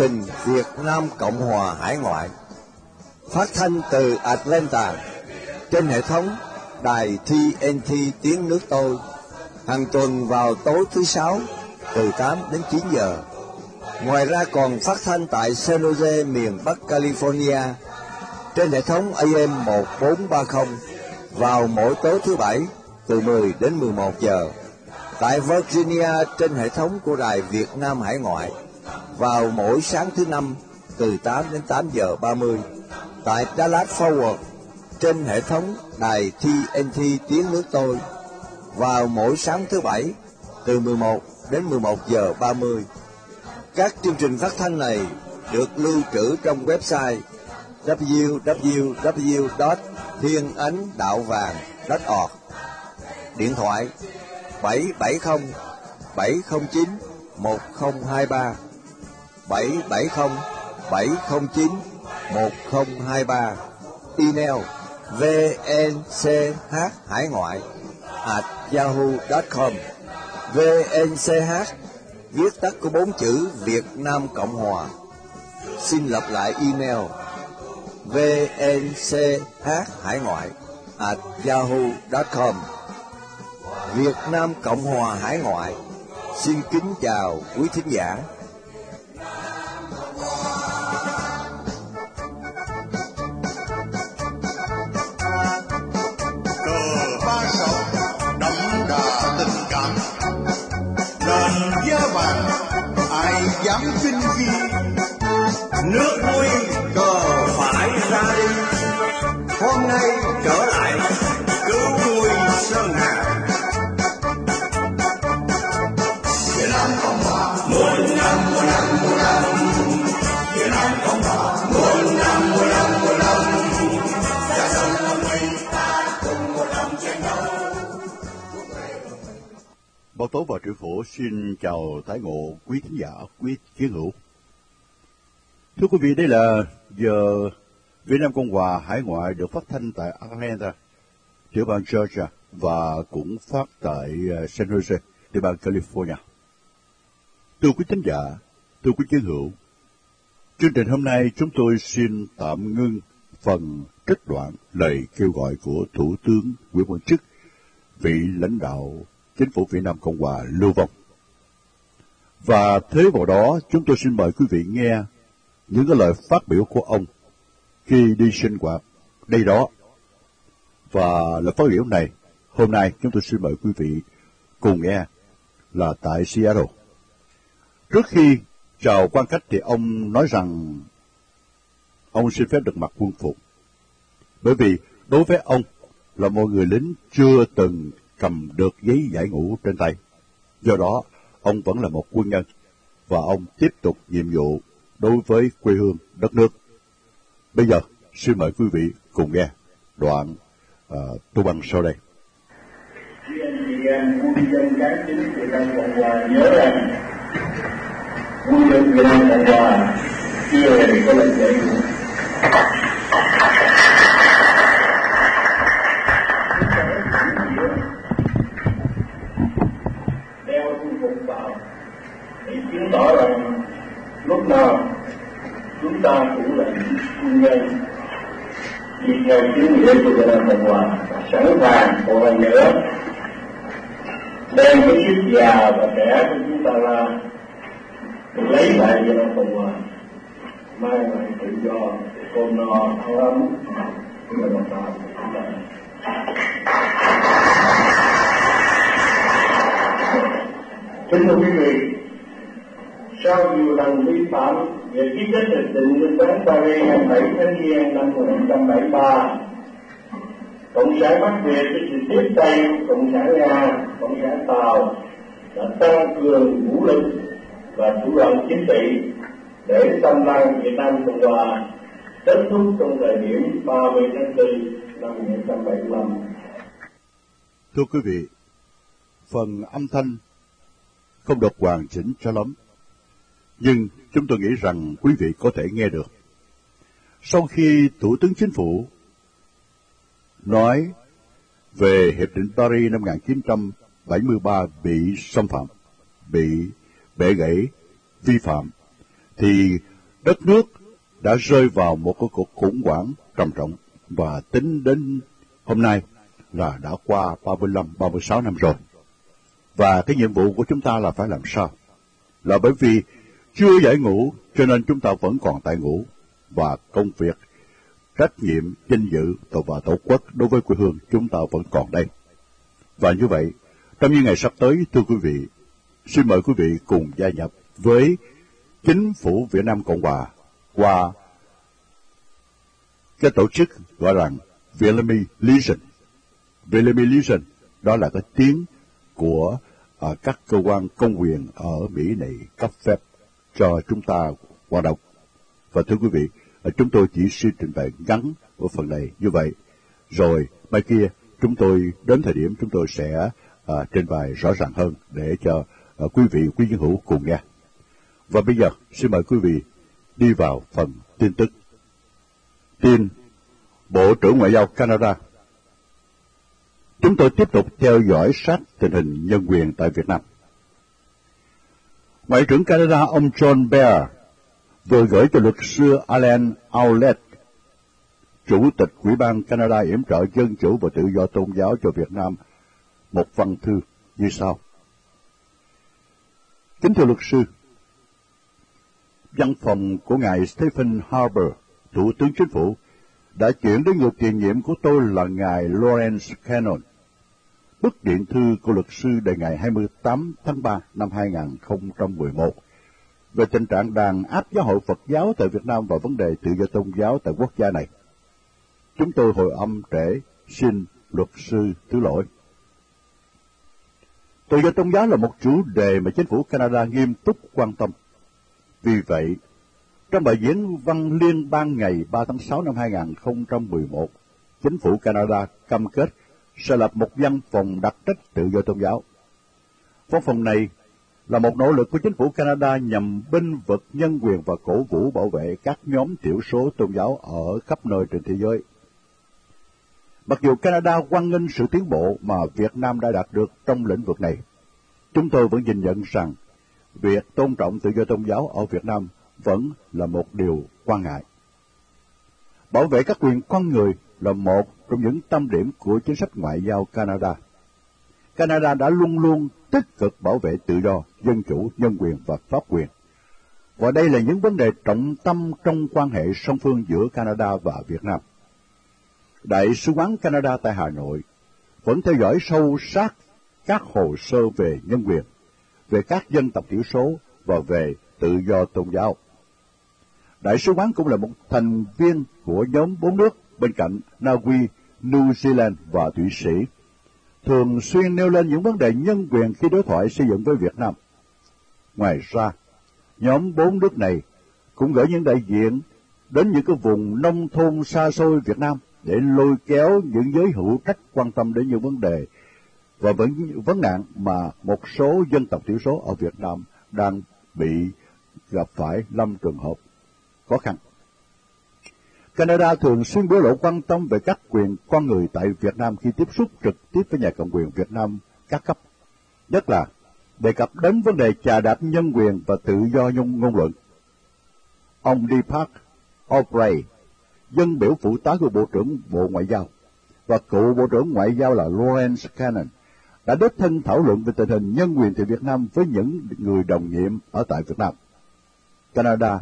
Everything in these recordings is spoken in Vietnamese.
trình Việt Nam Cộng Hòa Hải Ngoại phát thanh từ Atlanta trên hệ thống đài TNT tiếng nước tôi hàng tuần vào tối thứ sáu từ 8 đến 9 giờ. Ngoài ra còn phát thanh tại San Jose, miền Bắc California trên hệ thống AM 1430 vào mỗi tối thứ bảy từ 10 đến 11 giờ. Tại Virginia trên hệ thống của đài Việt Nam Hải Ngoại vào mỗi sáng thứ năm, từ 8 đến 8 giờ 30. Tại Dallas Forward trên hệ thống đài TNT tiếng nước tôi, vào mỗi sáng thứ bảy, từ 11 đến 11 giờ 30. Các chương trình phát thanh này được lưu trữ trong website www.thienanhdaovang.org Điện thoại 770 709 1023 770 709 1023 Email vnch hải ngoại at yahoo.com vnch viết tắt của bốn chữ Việt Nam Cộng Hòa. Xin lặp lại email vnch hải ngoại at yahoo.com Việt Nam Cộng Hòa Hải Ngoại. Xin kính chào quý thính giả. Hôm nay trở lại cứu vui sơn hà Việt Nam Cộng Hòa muôn năm muôn năm muôn năm Việt Nam Cộng Hòa muôn năm muôn năm muôn năm Cha sông năm ta cùng một lòng chiến đấu Báo Tố và Triệu Phổ xin chào tái ngộ quý khán giả, quý chiến hữu. Thưa quý vị, đây là giờ Việt Nam Cộng Hòa Hải ngoại được phát thanh tại Atlanta, tiểu bang Georgia và cũng phát tại ờ, San Jose, tiểu bang California. Thưa quý khán giả, thưa quý chiến hữu, chương trình hôm nay chúng tôi xin tạm ngưng phần trích đoạn lời kêu gọi của Thủ tướng Nguyễn Văn Chức, vị lãnh đạo chính phủ Việt Nam Cộng hòa lưu vong. Và thế vào đó, chúng tôi xin mời quý vị nghe những cái lời phát biểu của ông khi đi sinh hoạt đây đó. Và lời phát biểu này, hôm nay chúng tôi xin mời quý vị cùng nghe là tại Seattle. Trước khi chào quan khách thì ông nói rằng ông xin phép được mặc quân phục. Bởi vì đối với ông là một người lính chưa từng cầm được giấy giải ngũ trên tay. Do đó, ông vẫn là một quân nhân và ông tiếp tục nhiệm vụ đối với quê hương đất nước. Bây giờ, xin mời quý vị cùng nghe đoạn ờ, uh, tu băng sau đây. Khi anh chị em quân dân cán chính Việt Nam Cộng Hòa nhớ rằng quân dân Việt Nam Cộng Hòa chưa hề có lệnh giải ngũ. đeo quân phục vào để chứng tỏ rằng lúc nào chúng ta cũng là những quân nhân đi theo chính nghĩa của Việt Nam Cộng Hòa và sẵn sàng một lần nữa đem cái sức già và trẻ của chúng ta ra để lấy lại Việt Nam Cộng Hòa. Mang lại tự do cồn no áo ấm của người đồng bào của chúng ta. Kính thưa quý vị sau nhiều lần vi phạm về ký kết hiệp định Nhân tán Paris ngày 7 tháng Giêng năm 1973, Cộng sản Bắc Việt với sự tiếp tay Cộng sản Nga, Cộng sản Tàu đã tăng cường vũ lực và chủ động chính trị để xâm lăng Việt Nam Cộng Hòa kết thúc trong thời điểm 30 tháng 4 năm 1975. Thưa quý vị, phần âm thanh không được hoàn chỉnh cho lắm, nhưng chúng tôi nghĩ rằng quý vị có thể nghe được. Sau khi Thủ tướng Chính phủ nói về Hiệp định Paris năm 1973 bị xâm phạm, bị bẻ gãy, vi phạm, thì đất nước đã rơi vào một cái cuộc khủng hoảng trầm trọng và tính đến hôm nay là đã qua 35, 36 năm rồi. Và cái nhiệm vụ của chúng ta là phải làm sao? Là bởi vì chưa giải ngũ cho nên chúng ta vẫn còn tại ngũ và công việc, trách nhiệm, danh dự và tổ quốc đối với quê hương chúng ta vẫn còn đây. Và như vậy, trong những ngày sắp tới, thưa quý vị, xin mời quý vị cùng gia nhập với chính phủ Việt Nam Cộng Hòa qua cái tổ chức gọi là Vietnamese Legion. Vietnamese Legion đó là cái tiếng của uh, các cơ quan công quyền ở Mỹ này cấp phép cho chúng ta qua đọc. Và thưa quý vị, chúng tôi chỉ xin trình bày ngắn ở phần này như vậy. Rồi mai kia chúng tôi đến thời điểm chúng tôi sẽ à, trình bày rõ ràng hơn để cho à, quý vị quý nhân hữu cùng nghe. Và bây giờ xin mời quý vị đi vào phần tin tức. Tin Bộ trưởng Ngoại giao Canada Chúng tôi tiếp tục theo dõi sát tình hình nhân quyền tại Việt Nam. Ngoại trưởng Canada ông John Bear vừa gửi cho luật sư Alan Aulet, Chủ tịch Ủy ban Canada yểm trợ dân chủ và tự do tôn giáo cho Việt Nam, một văn thư như sau. Kính thưa luật sư, văn phòng của ngài Stephen Harper, Thủ tướng Chính phủ, đã chuyển đến người tiền nhiệm của tôi là ngài Lawrence Cannon. Bức điện thư của luật sư đề ngày 28 tháng 3 năm 2011 về tình trạng đàn áp giáo hội Phật giáo tại Việt Nam và vấn đề tự do tôn giáo tại quốc gia này. Chúng tôi hồi âm trễ xin luật sư thứ lỗi. Tự do tôn giáo là một chủ đề mà chính phủ Canada nghiêm túc quan tâm. Vì vậy, trong bài diễn văn liên bang ngày 3 tháng 6 năm 2011, chính phủ Canada cam kết sẽ lập một văn phòng đặc trách tự do tôn giáo. Văn phòng này là một nỗ lực của chính phủ Canada nhằm binh vực nhân quyền và cổ vũ bảo vệ các nhóm thiểu số tôn giáo ở khắp nơi trên thế giới. Mặc dù Canada hoan nghênh sự tiến bộ mà Việt Nam đã đạt được trong lĩnh vực này, chúng tôi vẫn nhìn nhận rằng việc tôn trọng tự do tôn giáo ở Việt Nam vẫn là một điều quan ngại. Bảo vệ các quyền con người là một trong những tâm điểm của chính sách ngoại giao Canada. Canada đã luôn luôn tích cực bảo vệ tự do, dân chủ, nhân quyền và pháp quyền. Và đây là những vấn đề trọng tâm trong quan hệ song phương giữa Canada và Việt Nam. Đại sứ quán Canada tại Hà Nội vẫn theo dõi sâu sát các hồ sơ về nhân quyền, về các dân tộc thiểu số và về tự do tôn giáo. Đại sứ quán cũng là một thành viên của nhóm bốn nước bên cạnh Na Uy, New Zealand và Thụy Sĩ, thường xuyên nêu lên những vấn đề nhân quyền khi đối thoại xây dựng với Việt Nam. Ngoài ra, nhóm bốn nước này cũng gửi những đại diện đến những cái vùng nông thôn xa xôi Việt Nam để lôi kéo những giới hữu trách quan tâm đến những vấn đề và vấn, vấn nạn mà một số dân tộc thiểu số ở Việt Nam đang bị gặp phải năm trường hợp khó khăn. Canada thường xuyên biểu lộ quan tâm về các quyền con người tại Việt Nam khi tiếp xúc trực tiếp với nhà cầm quyền Việt Nam các cấp, nhất là đề cập đến vấn đề trà đạp nhân quyền và tự do ngôn, ngôn luận. Ông Deepak Aubrey, dân biểu phụ tá của Bộ trưởng Bộ Ngoại giao, và cựu Bộ trưởng Ngoại giao là Lawrence Cannon, đã đích thân thảo luận về tình hình nhân quyền tại Việt Nam với những người đồng nhiệm ở tại Việt Nam. Canada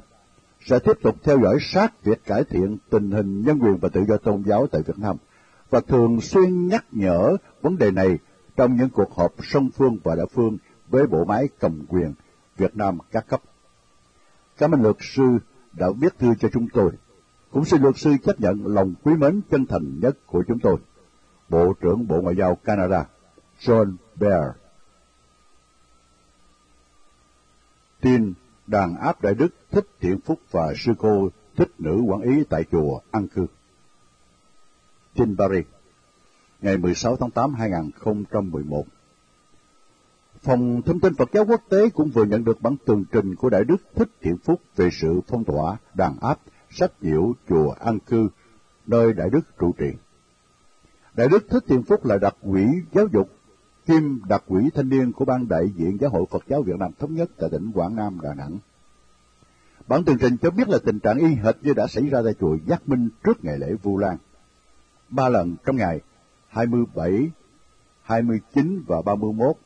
sẽ tiếp tục theo dõi sát việc cải thiện tình hình nhân quyền và tự do tôn giáo tại Việt Nam và thường xuyên nhắc nhở vấn đề này trong những cuộc họp song phương và đa phương với bộ máy cầm quyền Việt Nam các cấp. Cảm ơn luật sư đã viết thư cho chúng tôi. Cũng xin luật sư chấp nhận lòng quý mến chân thành nhất của chúng tôi. Bộ trưởng Bộ Ngoại giao Canada, John Baer. tin đàn áp đại đức thích thiện phúc và sư cô thích nữ quản ý tại chùa An Cư. Tin Paris, ngày 16 tháng 8 2011. Phòng Thông tin Phật giáo Quốc tế cũng vừa nhận được bản tường trình của Đại Đức Thích Thiện Phúc về sự phong tỏa, đàn áp, sách nhiễu chùa An Cư, nơi Đại Đức trụ trì. Đại Đức Thích Thiện Phúc là đặc quỹ giáo dục, kim đặc quỹ thanh niên của Ban đại diện Giáo hội Phật giáo Việt Nam Thống nhất tại tỉnh Quảng Nam, Đà Nẵng. Bản tường trình cho biết là tình trạng y hệt như đã xảy ra tại chùa Giác Minh trước ngày lễ Vu Lan. Ba lần trong ngày 27, 29 và 31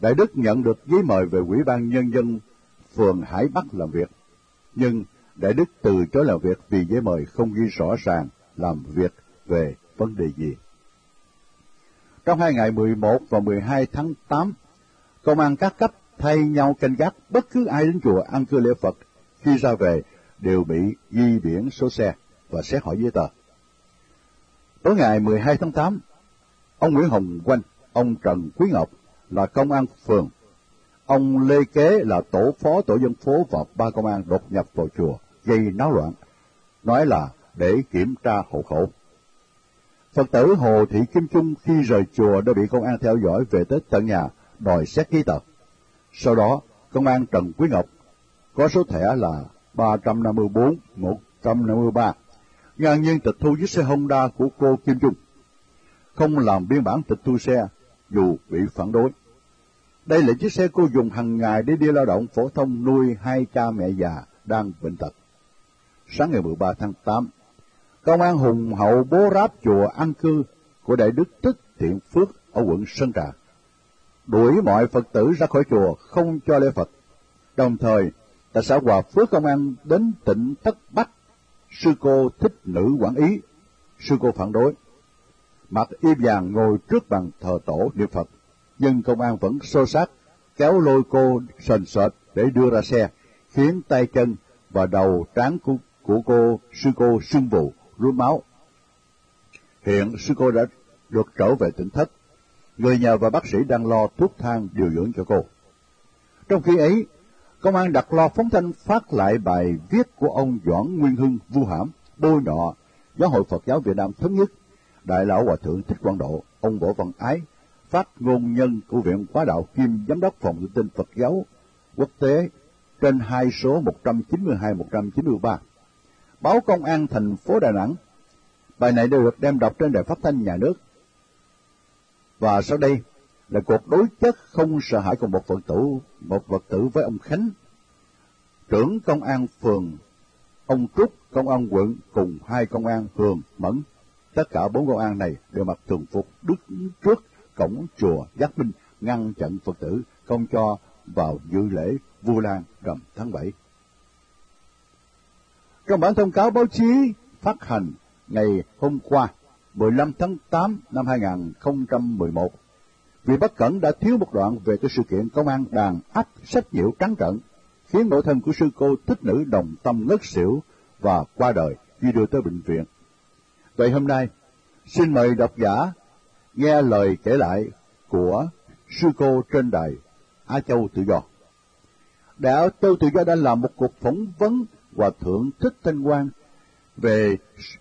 Đại Đức nhận được giấy mời về Ủy ban Nhân dân phường Hải Bắc làm việc, nhưng Đại Đức từ chối làm việc vì giấy mời không ghi rõ ràng làm việc về vấn đề gì. Trong hai ngày 11 và 12 tháng 8, công an các cấp thay nhau canh gác bất cứ ai đến chùa ăn cư lễ Phật khi ra về đều bị ghi biển số xe và xét hỏi giấy tờ. Tối ngày 12 tháng 8, ông Nguyễn Hồng Quanh, ông Trần Quý Ngọc là công an phường. Ông Lê Kế là tổ phó tổ dân phố và ba công an đột nhập vào chùa, gây náo loạn, nói là để kiểm tra hộ khẩu. Phật tử Hồ Thị Kim Trung khi rời chùa đã bị công an theo dõi về tới tận nhà, đòi xét giấy tờ. Sau đó, công an Trần Quý Ngọc có số thẻ là 354 153 ngang nhiên tịch thu chiếc xe Honda của cô Kim Trung. Không làm biên bản tịch thu xe dù bị phản đối. Đây là chiếc xe cô dùng hàng ngày để đi lao động phổ thông nuôi hai cha mẹ già đang bệnh tật. Sáng ngày 13 tháng 8, công an hùng hậu bố ráp chùa an cư của Đại Đức tức Thiện Phước ở quận Sơn Trà. Đuổi mọi Phật tử ra khỏi chùa không cho lễ Phật. Đồng thời, tại xã Hòa Phước công an đến tỉnh Tất Bắc, sư cô thích nữ quản ý, sư cô phản đối. Mặc y vàng ngồi trước bàn thờ tổ niệm Phật nhưng công an vẫn xô sát, kéo lôi cô sần sệt để đưa ra xe, khiến tay chân và đầu trán của, của cô, sư cô sưng vụ, rút máu. Hiện sư cô đã được trở về tỉnh thất. Người nhà và bác sĩ đang lo thuốc thang điều dưỡng cho cô. Trong khi ấy, công an đặt lo phóng thanh phát lại bài viết của ông Doãn Nguyên Hưng vu hãm, bôi nhọ Giáo hội Phật giáo Việt Nam thống nhất, Đại lão Hòa thượng Thích Quang Độ, ông Võ Văn Ái phát ngôn nhân của Viện Quá đạo Kim Giám đốc Phòng thông tin Phật giáo quốc tế trên hai số 192-193. Báo Công an thành phố Đà Nẵng. Bài này đều được đem đọc trên đài phát thanh nhà nước. Và sau đây là cuộc đối chất không sợ hãi của một Phật tử, một Phật tử với ông Khánh, trưởng công an phường, ông Trúc, công an quận cùng hai công an phường Mẫn. Tất cả bốn công an này đều mặc thường phục đứng trước cổng chùa Giác Minh ngăn chặn Phật tử không cho vào dự lễ Vu Lan rằm tháng 7. Trong bản thông cáo báo chí phát hành ngày hôm qua, 15 tháng 8 năm 2011, vì bất cẩn đã thiếu một đoạn về cái sự kiện công an đàn áp sách nhiễu trắng trận, khiến nội thân của sư cô thích nữ đồng tâm ngất xỉu và qua đời khi đưa tới bệnh viện. Vậy hôm nay, xin mời độc giả nghe lời kể lại của sư cô trên đài Á Châu Tự Do. Đạo Á Châu Tự Do đã làm một cuộc phỏng vấn Hòa Thượng Thích Thanh Quang về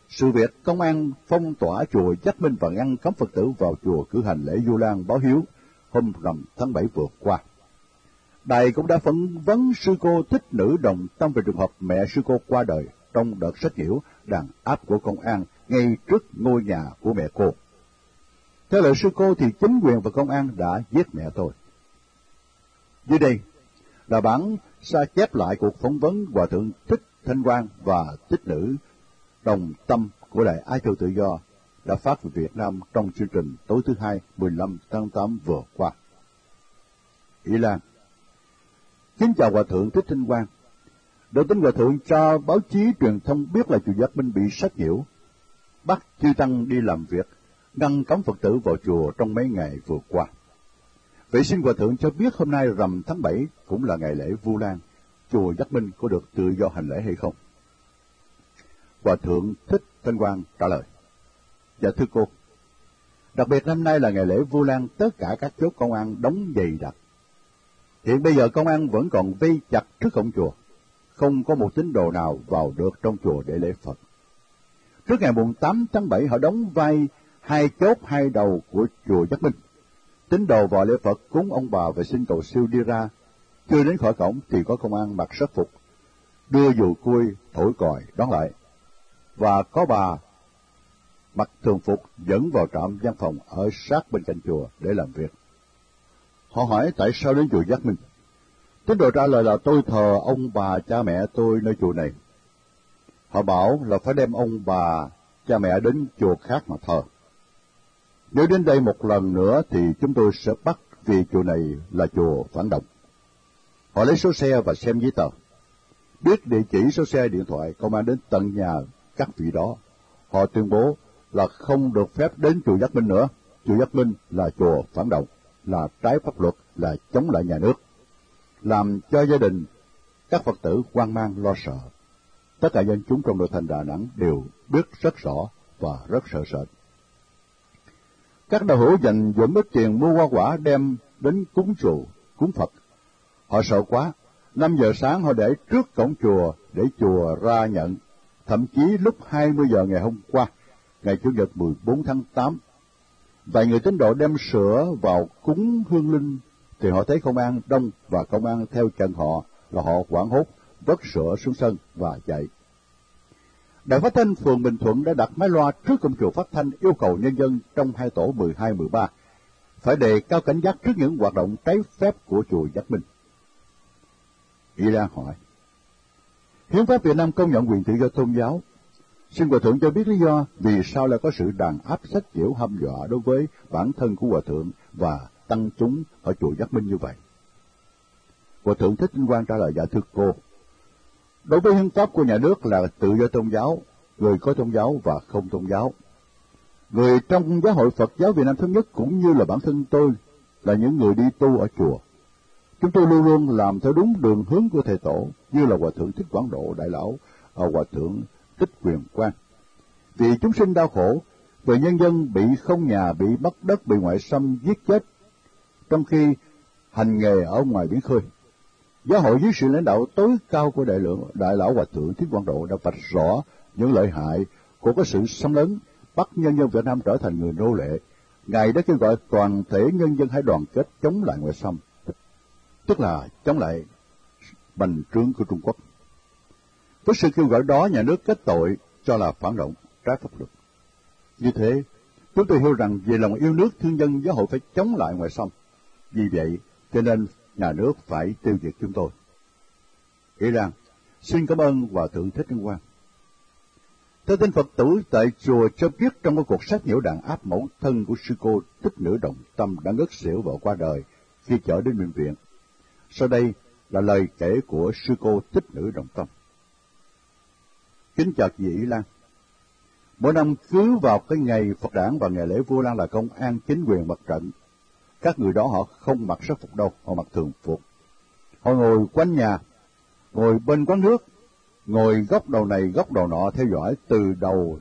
sự việc công an phong tỏa chùa Giác Minh và ngăn cấm Phật tử vào chùa cử hành lễ Du Lan báo hiếu hôm rằm tháng 7 vừa qua. Đài cũng đã phỏng vấn sư cô thích nữ đồng tâm về trường hợp mẹ sư cô qua đời trong đợt sách nhiễu đàn áp của công an ngay trước ngôi nhà của mẹ cô. Theo lời sư cô thì chính quyền và công an đã giết mẹ tôi. Dưới đây là bản sa chép lại cuộc phỏng vấn Hòa Thượng Thích Thanh Quang và thích Nữ Đồng Tâm của Đại Ái Châu Tự Do đã phát về Việt Nam trong chương trình tối thứ hai 15 tháng 8 vừa qua. Ý Lan Kính chào Hòa Thượng Thích Thanh Quang. Được tin Hòa Thượng cho báo chí truyền thông biết là chùa Giác Minh bị sách nhiễu, bắt chư Tăng đi làm việc ngăn cấm Phật tử vào chùa trong mấy ngày vừa qua. Vậy xin Hòa Thượng cho biết hôm nay rằm tháng 7 cũng là ngày lễ Vu Lan, chùa Giác Minh có được tự do hành lễ hay không? Hòa Thượng Thích Thanh Quang trả lời. Dạ thưa cô, đặc biệt năm nay là ngày lễ Vu Lan, tất cả các chốt công an đóng dày đặc. Hiện bây giờ công an vẫn còn vây chặt trước cổng chùa, không có một tín đồ nào vào được trong chùa để lễ Phật. Trước ngày mùng 8 tháng 7 họ đóng vai hai chốt hai đầu của chùa Giác Minh. Tín đồ vào lễ Phật cúng ông bà và xin cầu siêu đi ra. Chưa đến khỏi cổng thì có công an mặc sắc phục, đưa dù cui, thổi còi, đón lại. Và có bà mặc thường phục dẫn vào trạm văn phòng ở sát bên cạnh chùa để làm việc. Họ hỏi tại sao đến chùa Giác Minh. Tín đồ trả lời là tôi thờ ông bà cha mẹ tôi nơi chùa này. Họ bảo là phải đem ông bà cha mẹ đến chùa khác mà thờ. Nếu đến đây một lần nữa thì chúng tôi sẽ bắt vì chùa này là chùa phản động. Họ lấy số xe và xem giấy tờ. Biết địa chỉ số xe điện thoại, công an đến tận nhà các vị đó. Họ tuyên bố là không được phép đến chùa Giác Minh nữa. Chùa Giác Minh là chùa phản động, là trái pháp luật, là chống lại nhà nước. Làm cho gia đình các Phật tử hoang mang lo sợ. Tất cả dân chúng trong nội thành Đà Nẵng đều biết rất rõ và rất sợ sệt. Các đạo hữu dành dụm ít tiền mua hoa quả đem đến cúng chùa, cúng Phật. Họ sợ quá, 5 giờ sáng họ để trước cổng chùa để chùa ra nhận. Thậm chí lúc 20 giờ ngày hôm qua, ngày Chủ nhật 14 tháng 8, vài người tín đồ đem sữa vào cúng hương linh thì họ thấy công an đông và công an theo chân họ là họ quảng hốt vất sữa xuống sân và chạy. Đại phát thanh phường Bình Thuận đã đặt máy loa trước công chùa phát thanh yêu cầu nhân dân trong hai tổ 12-13 phải đề cao cảnh giác trước những hoạt động trái phép của chùa Giác Minh. Iran hỏi, Hiến pháp Việt Nam công nhận quyền tự do tôn giáo. Xin Hòa Thượng cho biết lý do vì sao lại có sự đàn áp sách nhiễu hâm dọa đối với bản thân của Hòa Thượng và tăng chúng ở chùa Giác Minh như vậy. Hòa Thượng Thích Vinh Quang trả lời dạ thưa cô, Đối với hiến pháp của nhà nước là tự do tôn giáo, người có tôn giáo và không tôn giáo. Người trong giáo hội Phật giáo Việt Nam thống nhất cũng như là bản thân tôi là những người đi tu ở chùa. Chúng tôi luôn luôn làm theo đúng đường hướng của thầy tổ, như là Hòa Thượng Thích Quảng Độ Đại Lão, à, Hòa Thượng thích Quyền Quang. Vì chúng sinh đau khổ, vì nhân dân bị không nhà, bị mất đất, bị ngoại xâm giết chết, trong khi hành nghề ở ngoài biển khơi. Giáo hội dưới sự lãnh đạo tối cao của đại lượng đại lão hòa thượng Thích Quang Độ đã vạch rõ những lợi hại của cái sự xâm lấn bắt nhân dân Việt Nam trở thành người nô lệ. Ngài đã kêu gọi toàn thể nhân dân hãy đoàn kết chống lại ngoại xâm, tức là chống lại bành trướng của Trung Quốc. Với sự kêu gọi đó, nhà nước kết tội cho là phản động, trái pháp luật. Như thế, chúng tôi hiểu rằng vì lòng yêu nước thương dân giáo hội phải chống lại ngoại xâm. Vì vậy, cho nên nhà nước phải tiêu diệt chúng tôi. Iran, xin cảm ơn Hòa Thượng Thích Ân Quang. Theo tin Phật tử tại chùa cho biết trong một cuộc sách nhiễu đàn áp mẫu thân của sư cô Tích Nữ Đồng Tâm đã ngất xỉu và qua đời khi chở đến bệnh viện. Sau đây là lời kể của sư cô Tích Nữ Đồng Tâm. Kính chào chị Ý Lan. Mỗi năm cứ vào cái ngày Phật đản và ngày lễ vua Lan là công an chính quyền mặt trận các người đó họ không mặc sắc phục đâu, họ mặc thường phục. Họ ngồi quanh nhà, ngồi bên quán nước, ngồi góc đầu này góc đầu nọ theo dõi từ đầu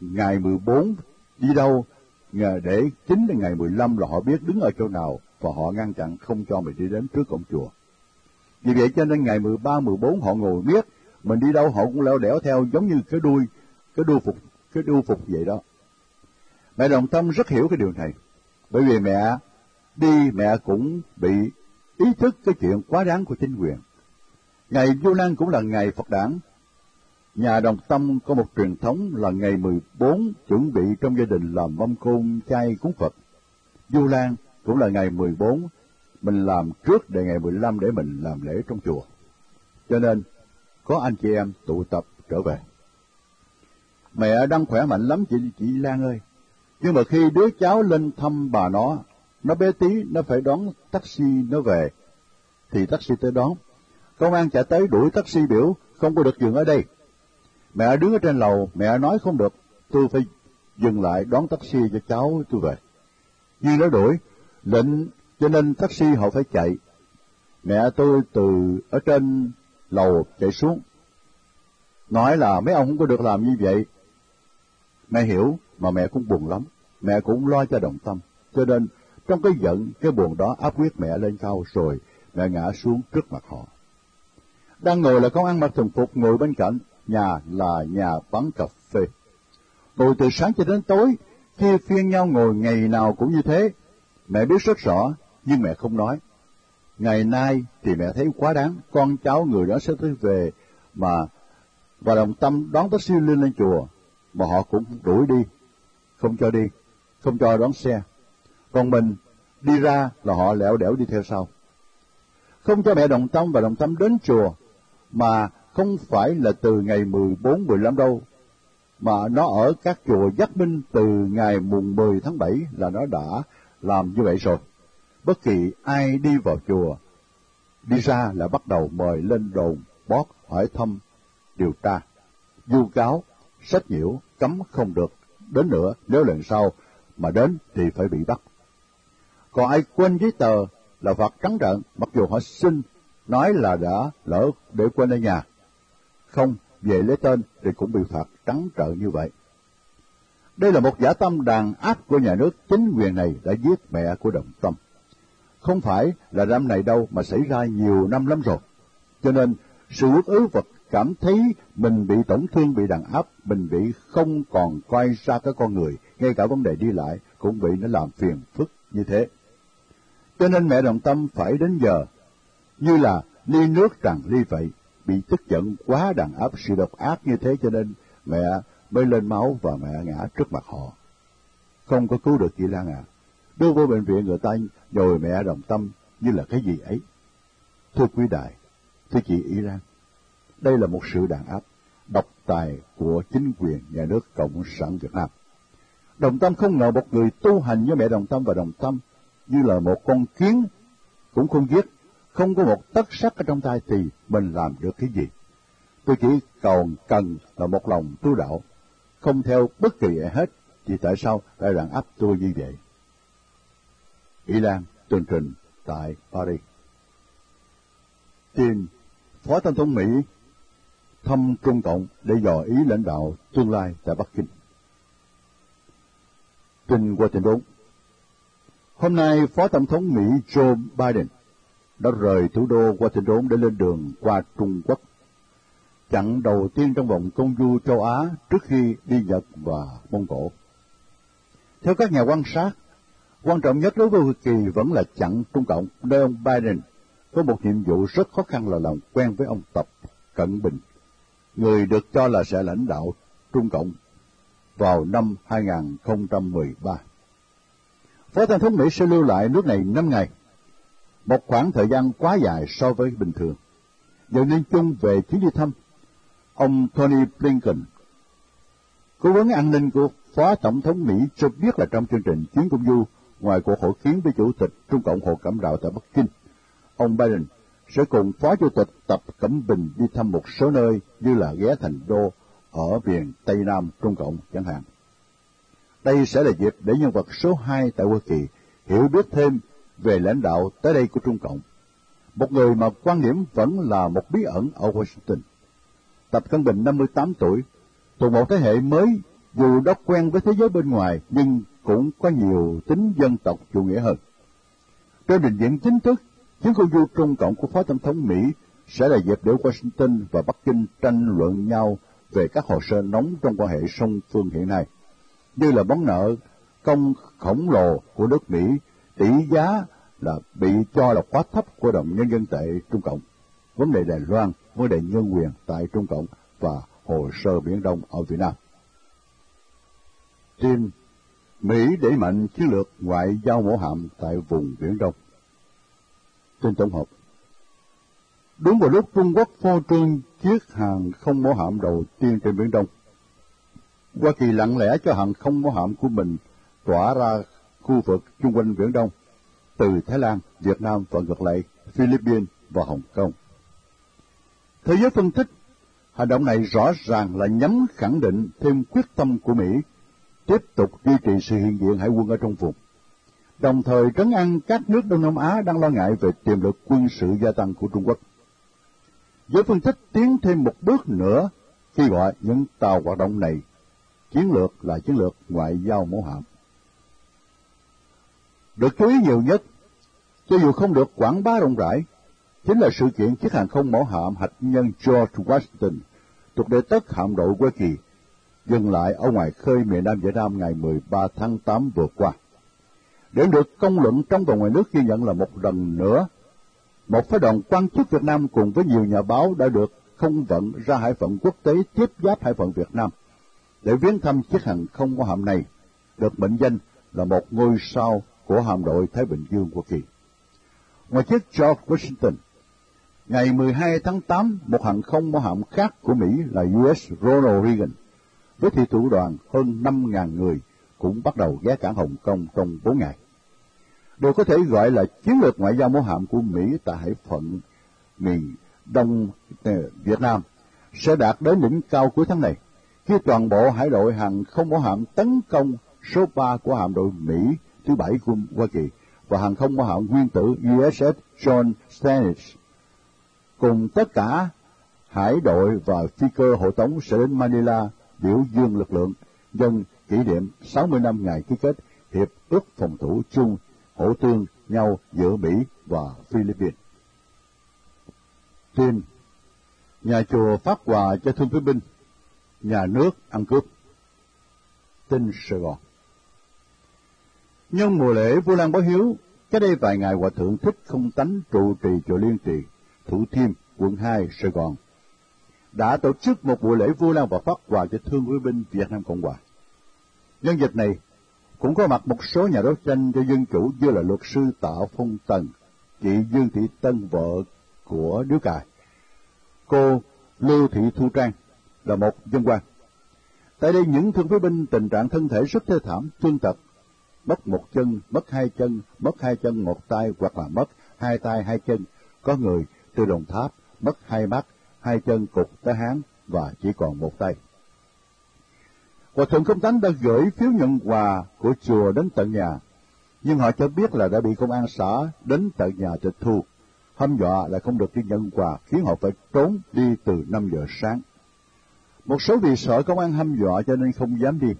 ngày 14 đi đâu để chính là ngày 15 là họ biết đứng ở chỗ nào và họ ngăn chặn không cho mình đi đến trước cổng chùa. Vì vậy cho nên ngày 13, 14 họ ngồi biết mình đi đâu họ cũng leo đẻo theo giống như cái đuôi, cái đuôi phục, cái đuôi phục vậy đó. Mẹ Đồng Tâm rất hiểu cái điều này. Bởi vì mẹ đi mẹ cũng bị ý thức cái chuyện quá đáng của chính quyền. Ngày Vu Lan cũng là ngày Phật đản. Nhà đồng tâm có một truyền thống là ngày 14 chuẩn bị trong gia đình làm mâm côn chay cúng Phật. Vu Lan cũng là ngày 14 mình làm trước để ngày 15 để mình làm lễ trong chùa. Cho nên có anh chị em tụ tập trở về. Mẹ đang khỏe mạnh lắm chị chị Lan ơi, nhưng mà khi đứa cháu lên thăm bà nó, nó bé tí, nó phải đón taxi nó về, thì taxi tới đón. Công an chạy tới đuổi taxi biểu, không có được dừng ở đây. Mẹ đứng ở trên lầu, mẹ nói không được, tôi phải dừng lại đón taxi cho cháu tôi về. Nhưng nó đuổi, lệnh cho nên taxi họ phải chạy. Mẹ tôi từ ở trên lầu chạy xuống, nói là mấy ông không có được làm như vậy. Mẹ hiểu, mà mẹ cũng buồn lắm mẹ cũng lo cho đồng tâm cho nên Trong cái giận, cái buồn đó áp quyết mẹ lên cao rồi, mẹ ngã xuống trước mặt họ. Đang ngồi là công ăn mặc thường phục ngồi bên cạnh, nhà là nhà bán cà phê. Ngồi từ sáng cho đến tối, khi phiên nhau ngồi ngày nào cũng như thế. Mẹ biết rất rõ, nhưng mẹ không nói. Ngày nay thì mẹ thấy quá đáng, con cháu người đó sẽ tới về mà và đồng tâm đón taxi lên lên chùa, mà họ cũng đuổi đi, không cho đi, không cho đón xe. Còn mình đi ra là họ lẻo đẻo đi theo sau. Không cho mẹ đồng tâm và đồng tâm đến chùa, mà không phải là từ ngày 14, 15 đâu, mà nó ở các chùa giác minh từ ngày mùng 10 tháng 7 là nó đã làm như vậy rồi. Bất kỳ ai đi vào chùa, đi ra là bắt đầu mời lên đồn, bóp hỏi thăm, điều tra, du cáo, sách nhiễu, cấm không được đến nữa nếu lần sau mà đến thì phải bị bắt. Còn ai quên giấy tờ là phạt trắng trợn, mặc dù họ xin nói là đã lỡ để quên ở nhà. Không, về lấy tên thì cũng bị phạt trắng trợn như vậy. Đây là một giả tâm đàn áp của nhà nước chính quyền này đã giết mẹ của Đồng Tâm. Không phải là năm này đâu mà xảy ra nhiều năm lắm rồi. Cho nên sự quốc ứ vật cảm thấy mình bị tổn thương, bị đàn áp, mình bị không còn coi ra cái con người, ngay cả vấn đề đi lại cũng bị nó làm phiền phức như thế. Cho nên mẹ đồng tâm phải đến giờ, như là ly nước tràn ly vậy, bị tức giận quá đàn áp sự độc ác như thế cho nên mẹ mới lên máu và mẹ ngã trước mặt họ. Không có cứu được chị Lan à. Đưa vô bệnh viện người ta nhồi mẹ đồng tâm như là cái gì ấy. Thưa quý đại, thưa chị Y Lan, đây là một sự đàn áp, độc tài của chính quyền nhà nước Cộng sản Việt Nam. Đồng Tâm không ngờ một người tu hành như mẹ Đồng Tâm và Đồng Tâm như là một con kiến cũng không giết, không có một tất sắc ở trong tay thì mình làm được cái gì. Tôi chỉ còn cần là một lòng tu đạo, không theo bất kỳ ai hết, thì tại sao lại đàn áp tôi như vậy? Ý Lan, tường trình tại Paris. Tin Phó Tổng thống Mỹ thăm Trung Cộng để dò ý lãnh đạo tương lai tại Bắc Kinh. Trình Washington Hôm nay, Phó Tổng thống Mỹ Joe Biden đã rời thủ đô Washington để lên đường qua Trung Quốc. Chặng đầu tiên trong vòng công du châu Á trước khi đi Nhật và Mông Cổ. Theo các nhà quan sát, quan trọng nhất đối với Hoa Kỳ vẫn là chặng Trung Cộng, nơi ông Biden có một nhiệm vụ rất khó khăn là làm quen với ông Tập Cận Bình người được cho là sẽ lãnh đạo Trung Cộng vào năm 2013. Phó Tổng thống Mỹ sẽ lưu lại nước này 5 ngày, một khoảng thời gian quá dài so với bình thường. Dẫn nên chung về chuyến đi thăm, ông Tony Blinken, cố vấn an ninh của Phó Tổng thống Mỹ cho biết là trong chương trình chuyến công du, ngoài cuộc hội kiến với Chủ tịch Trung Cộng Hồ Cẩm Đạo tại Bắc Kinh, ông Biden sẽ cùng Phó Chủ tịch Tập Cẩm Bình đi thăm một số nơi như là ghé thành đô ở miền Tây Nam Trung Cộng chẳng hạn. Đây sẽ là dịp để nhân vật số 2 tại Hoa Kỳ hiểu biết thêm về lãnh đạo tới đây của Trung Cộng. Một người mà quan điểm vẫn là một bí ẩn ở Washington. Tập Cận Bình 58 tuổi, thuộc một thế hệ mới dù đã quen với thế giới bên ngoài nhưng cũng có nhiều tính dân tộc chủ nghĩa hơn. Trên định diện chính thức Chuyến công du Trung Cộng của Phó Tổng thống Mỹ sẽ là dịp để Washington và Bắc Kinh tranh luận nhau về các hồ sơ nóng trong quan hệ song phương hiện nay, như là món nợ công khổng lồ của nước Mỹ, tỷ giá là bị cho là quá thấp của đồng nhân dân tệ Trung Cộng, vấn đề Đài Loan, vấn đề nhân quyền tại Trung Cộng và hồ sơ Biển Đông ở Việt Nam. Trên Mỹ đẩy mạnh chiến lược ngoại giao mẫu hạm tại vùng Biển Đông trên tổng hợp. Đúng vào lúc Trung Quốc phô trương chiếc hàng không mẫu hạm đầu tiên trên Biển Đông, Hoa Kỳ lặng lẽ cho hàng không mẫu hạm của mình tỏa ra khu vực chung quanh Biển Đông, từ Thái Lan, Việt Nam và ngược lại Philippines và Hồng Kông. Thế giới phân tích, hành động này rõ ràng là nhắm khẳng định thêm quyết tâm của Mỹ tiếp tục duy trì sự hiện diện hải quân ở trong vùng đồng thời trấn an các nước Đông Nam Á đang lo ngại về tiềm lực quân sự gia tăng của Trung Quốc. Giới phân tích tiến thêm một bước nữa khi gọi những tàu hoạt động này chiến lược là chiến lược ngoại giao mẫu hạm. Được chú ý nhiều nhất, cho dù không được quảng bá rộng rãi, chính là sự kiện chiếc hàng không mẫu hạm hạt nhân George Washington thuộc đệ tất hạm đội Hoa Kỳ dừng lại ở ngoài khơi miền Nam Việt Nam ngày 13 tháng 8 vừa qua. Để được công luận trong và ngoài nước ghi nhận là một lần nữa, một phái đoàn quan chức Việt Nam cùng với nhiều nhà báo đã được không vận ra hải phận quốc tế tiếp giáp hải phận Việt Nam để viếng thăm chiếc hàng không mẫu hạm này, được mệnh danh là một ngôi sao của hạm đội Thái Bình Dương của Kỳ. Ngoài chiếc George Washington, ngày 12 tháng 8, một hàng không mẫu hạm khác của Mỹ là US Ronald Reagan, với thị thủ đoàn hơn 5.000 người cũng bắt đầu ghé cảng Hồng Kông trong 4 ngày. Đều có thể gọi là chiến lược ngoại giao mẫu hạm của Mỹ tại hải phận miền Đông ờ, Việt Nam sẽ đạt đến đỉnh cao cuối tháng này, khi toàn bộ hải đội hàng không mẫu hạm tấn công số 3 của hạm đội Mỹ thứ bảy của Hoa Kỳ và hàng không mẫu hạm nguyên tử USS John Stennis cùng tất cả hải đội và phi cơ hộ tống sẽ đến Manila biểu dương lực lượng nhân kỷ niệm 60 năm ngày ký kết hiệp ước phòng thủ chung hỗ tương nhau giữa Mỹ và Philippines. Tin Nhà chùa phát quà cho thương phế binh, nhà nước ăn cướp. Tin Sài Gòn Nhân mùa lễ Vua Lan Báo Hiếu, cách đây vài ngày Hòa Thượng Thích Không Tánh trụ trì chùa Liên Trì, Thủ Thiêm, quận 2, Sài Gòn, đã tổ chức một buổi lễ Vua Lan và phát quà cho thương phế binh Việt Nam Cộng Hòa. Nhân dịp này, cũng có mặt một số nhà đấu tranh cho dân chủ như là luật sư Tạ Phong Tần, chị Dương Thị Tân vợ của Điếu Cài, cô Lưu Thị Thu Trang là một dân quan. Tại đây những thương phế binh tình trạng thân thể rất thê thảm, thương tật, mất một chân, mất hai chân, mất hai chân một tay hoặc là mất hai tay hai chân. Có người từ Đồng Tháp mất hai mắt, hai chân cục tới hán và chỉ còn một tay. Hòa thượng Công Tánh đã gửi phiếu nhận quà của chùa đến tận nhà, nhưng họ cho biết là đã bị công an xã đến tận nhà tịch thu, hâm dọa là không được đi nhận quà, khiến họ phải trốn đi từ 5 giờ sáng. Một số vì sợ công an hâm dọa cho nên không dám đi.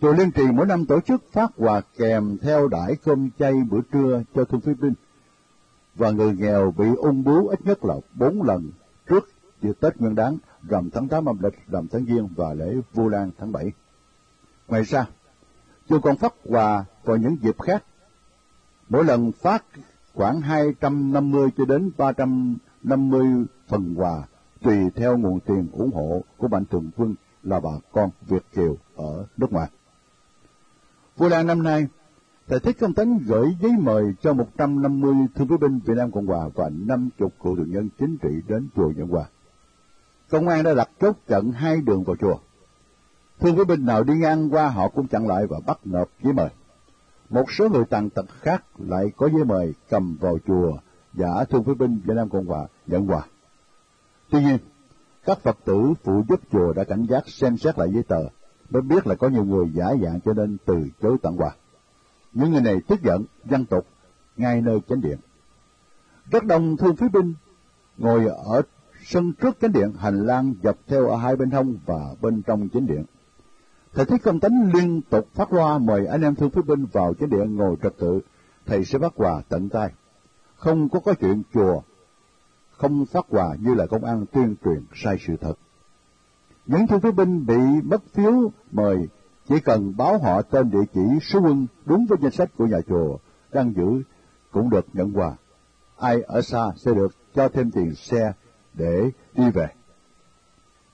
Chùa Liên Trì mỗi năm tổ chức phát quà kèm theo đãi cơm chay bữa trưa cho thương phí binh, và người nghèo bị ung bướu ít nhất là bốn lần trước dịp Tết Nguyên Đán rằm tháng 8 âm lịch, rằm tháng Giêng và lễ Vu Lan tháng 7. Ngoài ra, chùa còn phát quà vào những dịp khác. Mỗi lần phát khoảng 250 cho đến 350 phần quà tùy theo nguồn tiền ủng hộ của mạnh thường quân là bà con Việt Kiều ở nước ngoài. Vu Lan năm nay, Thầy Thích Công Tánh gửi giấy mời cho 150 thương phế binh Việt Nam Cộng Hòa và 50 cựu thường nhân chính trị đến chùa nhận quà công an đã đặt chốt chặn hai đường vào chùa. Thương với binh nào đi ngang qua họ cũng chặn lại và bắt nộp giấy mời. Một số người tàn tật khác lại có giấy mời cầm vào chùa giả thương với binh Việt Nam Cộng Hòa nhận quà. Tuy nhiên, các Phật tử phụ giúp chùa đã cảnh giác xem xét lại giấy tờ, mới biết là có nhiều người giả dạng cho nên từ chối tặng quà. Những người này tức giận, dân tục, ngay nơi chánh điện. Rất đông thương phế binh ngồi ở sân trước chánh điện, hành lang dọc theo ở hai bên hông và bên trong chánh điện. Thầy Thích Công Tánh liên tục phát loa mời anh em thương phế binh vào chánh điện ngồi trật tự, thầy sẽ bắt quà tận tay. Không có có chuyện chùa, không phát quà như là công an tuyên truyền sai sự thật. Những thương phế binh bị mất phiếu mời chỉ cần báo họ tên địa chỉ số quân đúng với danh sách của nhà chùa đang giữ cũng được nhận quà. Ai ở xa sẽ được cho thêm tiền xe để đi về.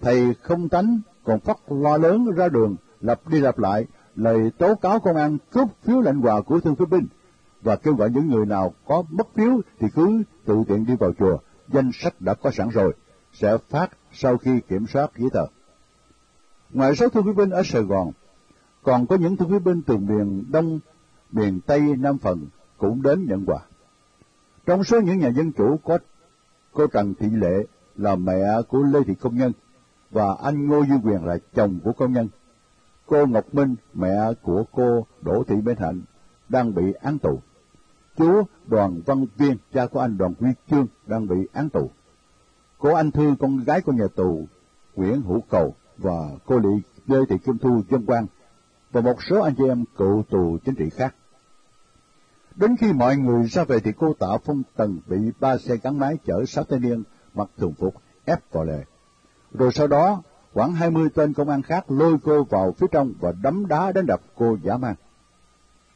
Thầy không tánh còn phát loa lớn ra đường lặp đi lặp lại lời tố cáo công an cướp phiếu lãnh quà của thương phế binh và kêu gọi những người nào có mất phiếu thì cứ tự tiện đi vào chùa, danh sách đã có sẵn rồi, sẽ phát sau khi kiểm soát giấy tờ. Ngoài số thương phế binh ở Sài Gòn, còn có những thương phế binh từ miền Đông, miền Tây, Nam Phần cũng đến nhận quà. Trong số những nhà dân chủ có cô Trần Thị Lệ là mẹ của Lê Thị Công Nhân và anh Ngô Duy Quyền là chồng của công nhân. Cô Ngọc Minh, mẹ của cô Đỗ Thị Bên Hạnh, đang bị án tù. Chú Đoàn Văn Viên, cha của anh Đoàn Quy Chương, đang bị án tù. Cô Anh Thư, con gái của nhà tù Nguyễn Hữu Cầu và cô Lị Lê Thị Kim Thu dân Quang và một số anh chị em cựu tù chính trị khác. Đến khi mọi người ra về thì cô Tạ Phong Tần bị ba xe gắn máy chở sáu thanh niên mặc thường phục ép vào lề. Rồi sau đó, khoảng hai mươi tên công an khác lôi cô vào phía trong và đấm đá đến đập cô giả mang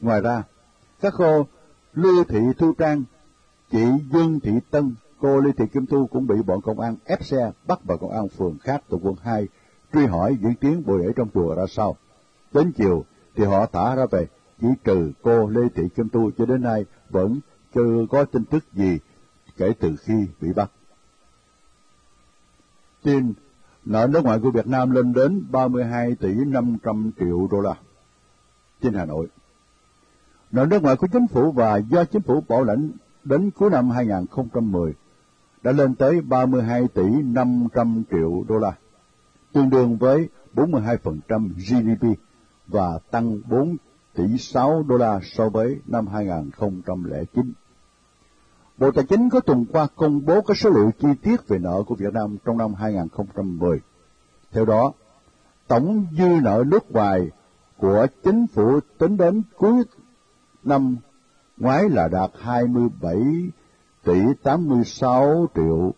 Ngoài ra, các cô Lưu Thị Thu Trang, chị Dương Thị Tân, cô Lê Thị Kim Thu cũng bị bọn công an ép xe bắt vào công an phường khác thuộc quận 2, truy hỏi diễn tiến bồi ở trong chùa ra sao. Đến chiều thì họ thả ra về, chỉ trừ cô Lê Thị Kim Thu cho đến nay vẫn chưa có tin tức gì kể từ khi bị bắt. Tin nợ nước ngoài của Việt Nam lên đến 32 tỷ 500 triệu đô la. Trên Hà Nội, nợ nước ngoài của chính phủ và do chính phủ bảo lãnh đến cuối năm 2010 đã lên tới 32 tỷ 500 triệu đô la, tương đương với 42% GDP và tăng 4 tỷ 6 đô la so với năm 2009. Bộ Tài chính có tuần qua công bố các số liệu chi tiết về nợ của Việt Nam trong năm 2010. Theo đó, tổng dư nợ nước ngoài của chính phủ tính đến cuối năm ngoái là đạt 27 tỷ 86 triệu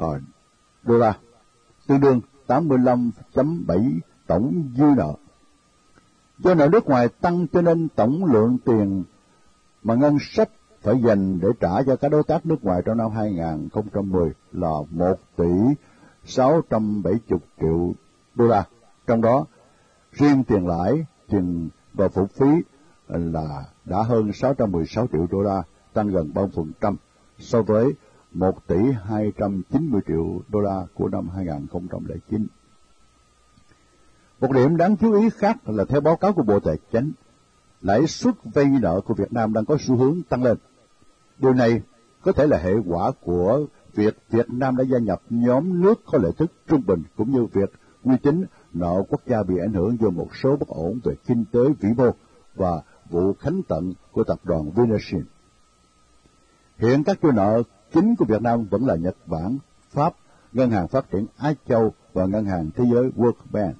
uh, đô la, tương đương 85.7 tổng dư nợ. Do nợ nước ngoài tăng cho nên tổng lượng tiền mà ngân sách phải dành để trả cho các đối tác nước ngoài trong năm 2010 là 1 tỷ 670 triệu đô la. Trong đó, riêng tiền lãi, tiền và phụ phí là đã hơn 616 triệu đô la, tăng gần 30% so với 1 tỷ 290 triệu đô la của năm 2009. Một điểm đáng chú ý khác là theo báo cáo của Bộ Tài chính, lãi suất vay nợ của Việt Nam đang có xu hướng tăng lên. Điều này có thể là hệ quả của việc Việt Nam đã gia nhập nhóm nước có lợi tức trung bình cũng như việc uy tín nợ quốc gia bị ảnh hưởng do một số bất ổn về kinh tế vĩ mô và vụ khánh tận của tập đoàn Vinashin. Hiện các chủ nợ chính của Việt Nam vẫn là Nhật Bản, Pháp, Ngân hàng Phát triển Á Châu và Ngân hàng Thế giới World Bank.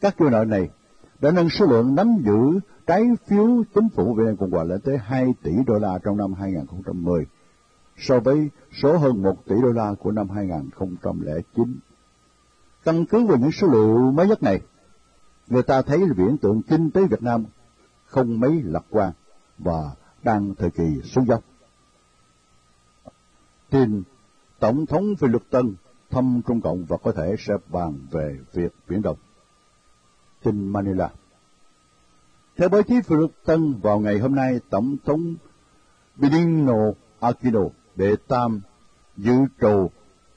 Các chủ nợ này đã nâng số lượng nắm giữ trái phiếu chính phủ Việt Nam Cộng hòa lên tới 2 tỷ đô la trong năm 2010, so với số hơn 1 tỷ đô la của năm 2009. Căn cứ vào những số liệu mới nhất này, người ta thấy viễn tượng kinh tế Việt Nam không mấy lạc quan và đang thời kỳ xuống dốc. Tin Tổng thống Phi Luật Tân thăm Trung Cộng và có thể sẽ bàn về việc Biển Đông. Tin Manila theo báo chí Phi vào ngày hôm nay, Tổng thống Benigno Aquino đệ tam dự trù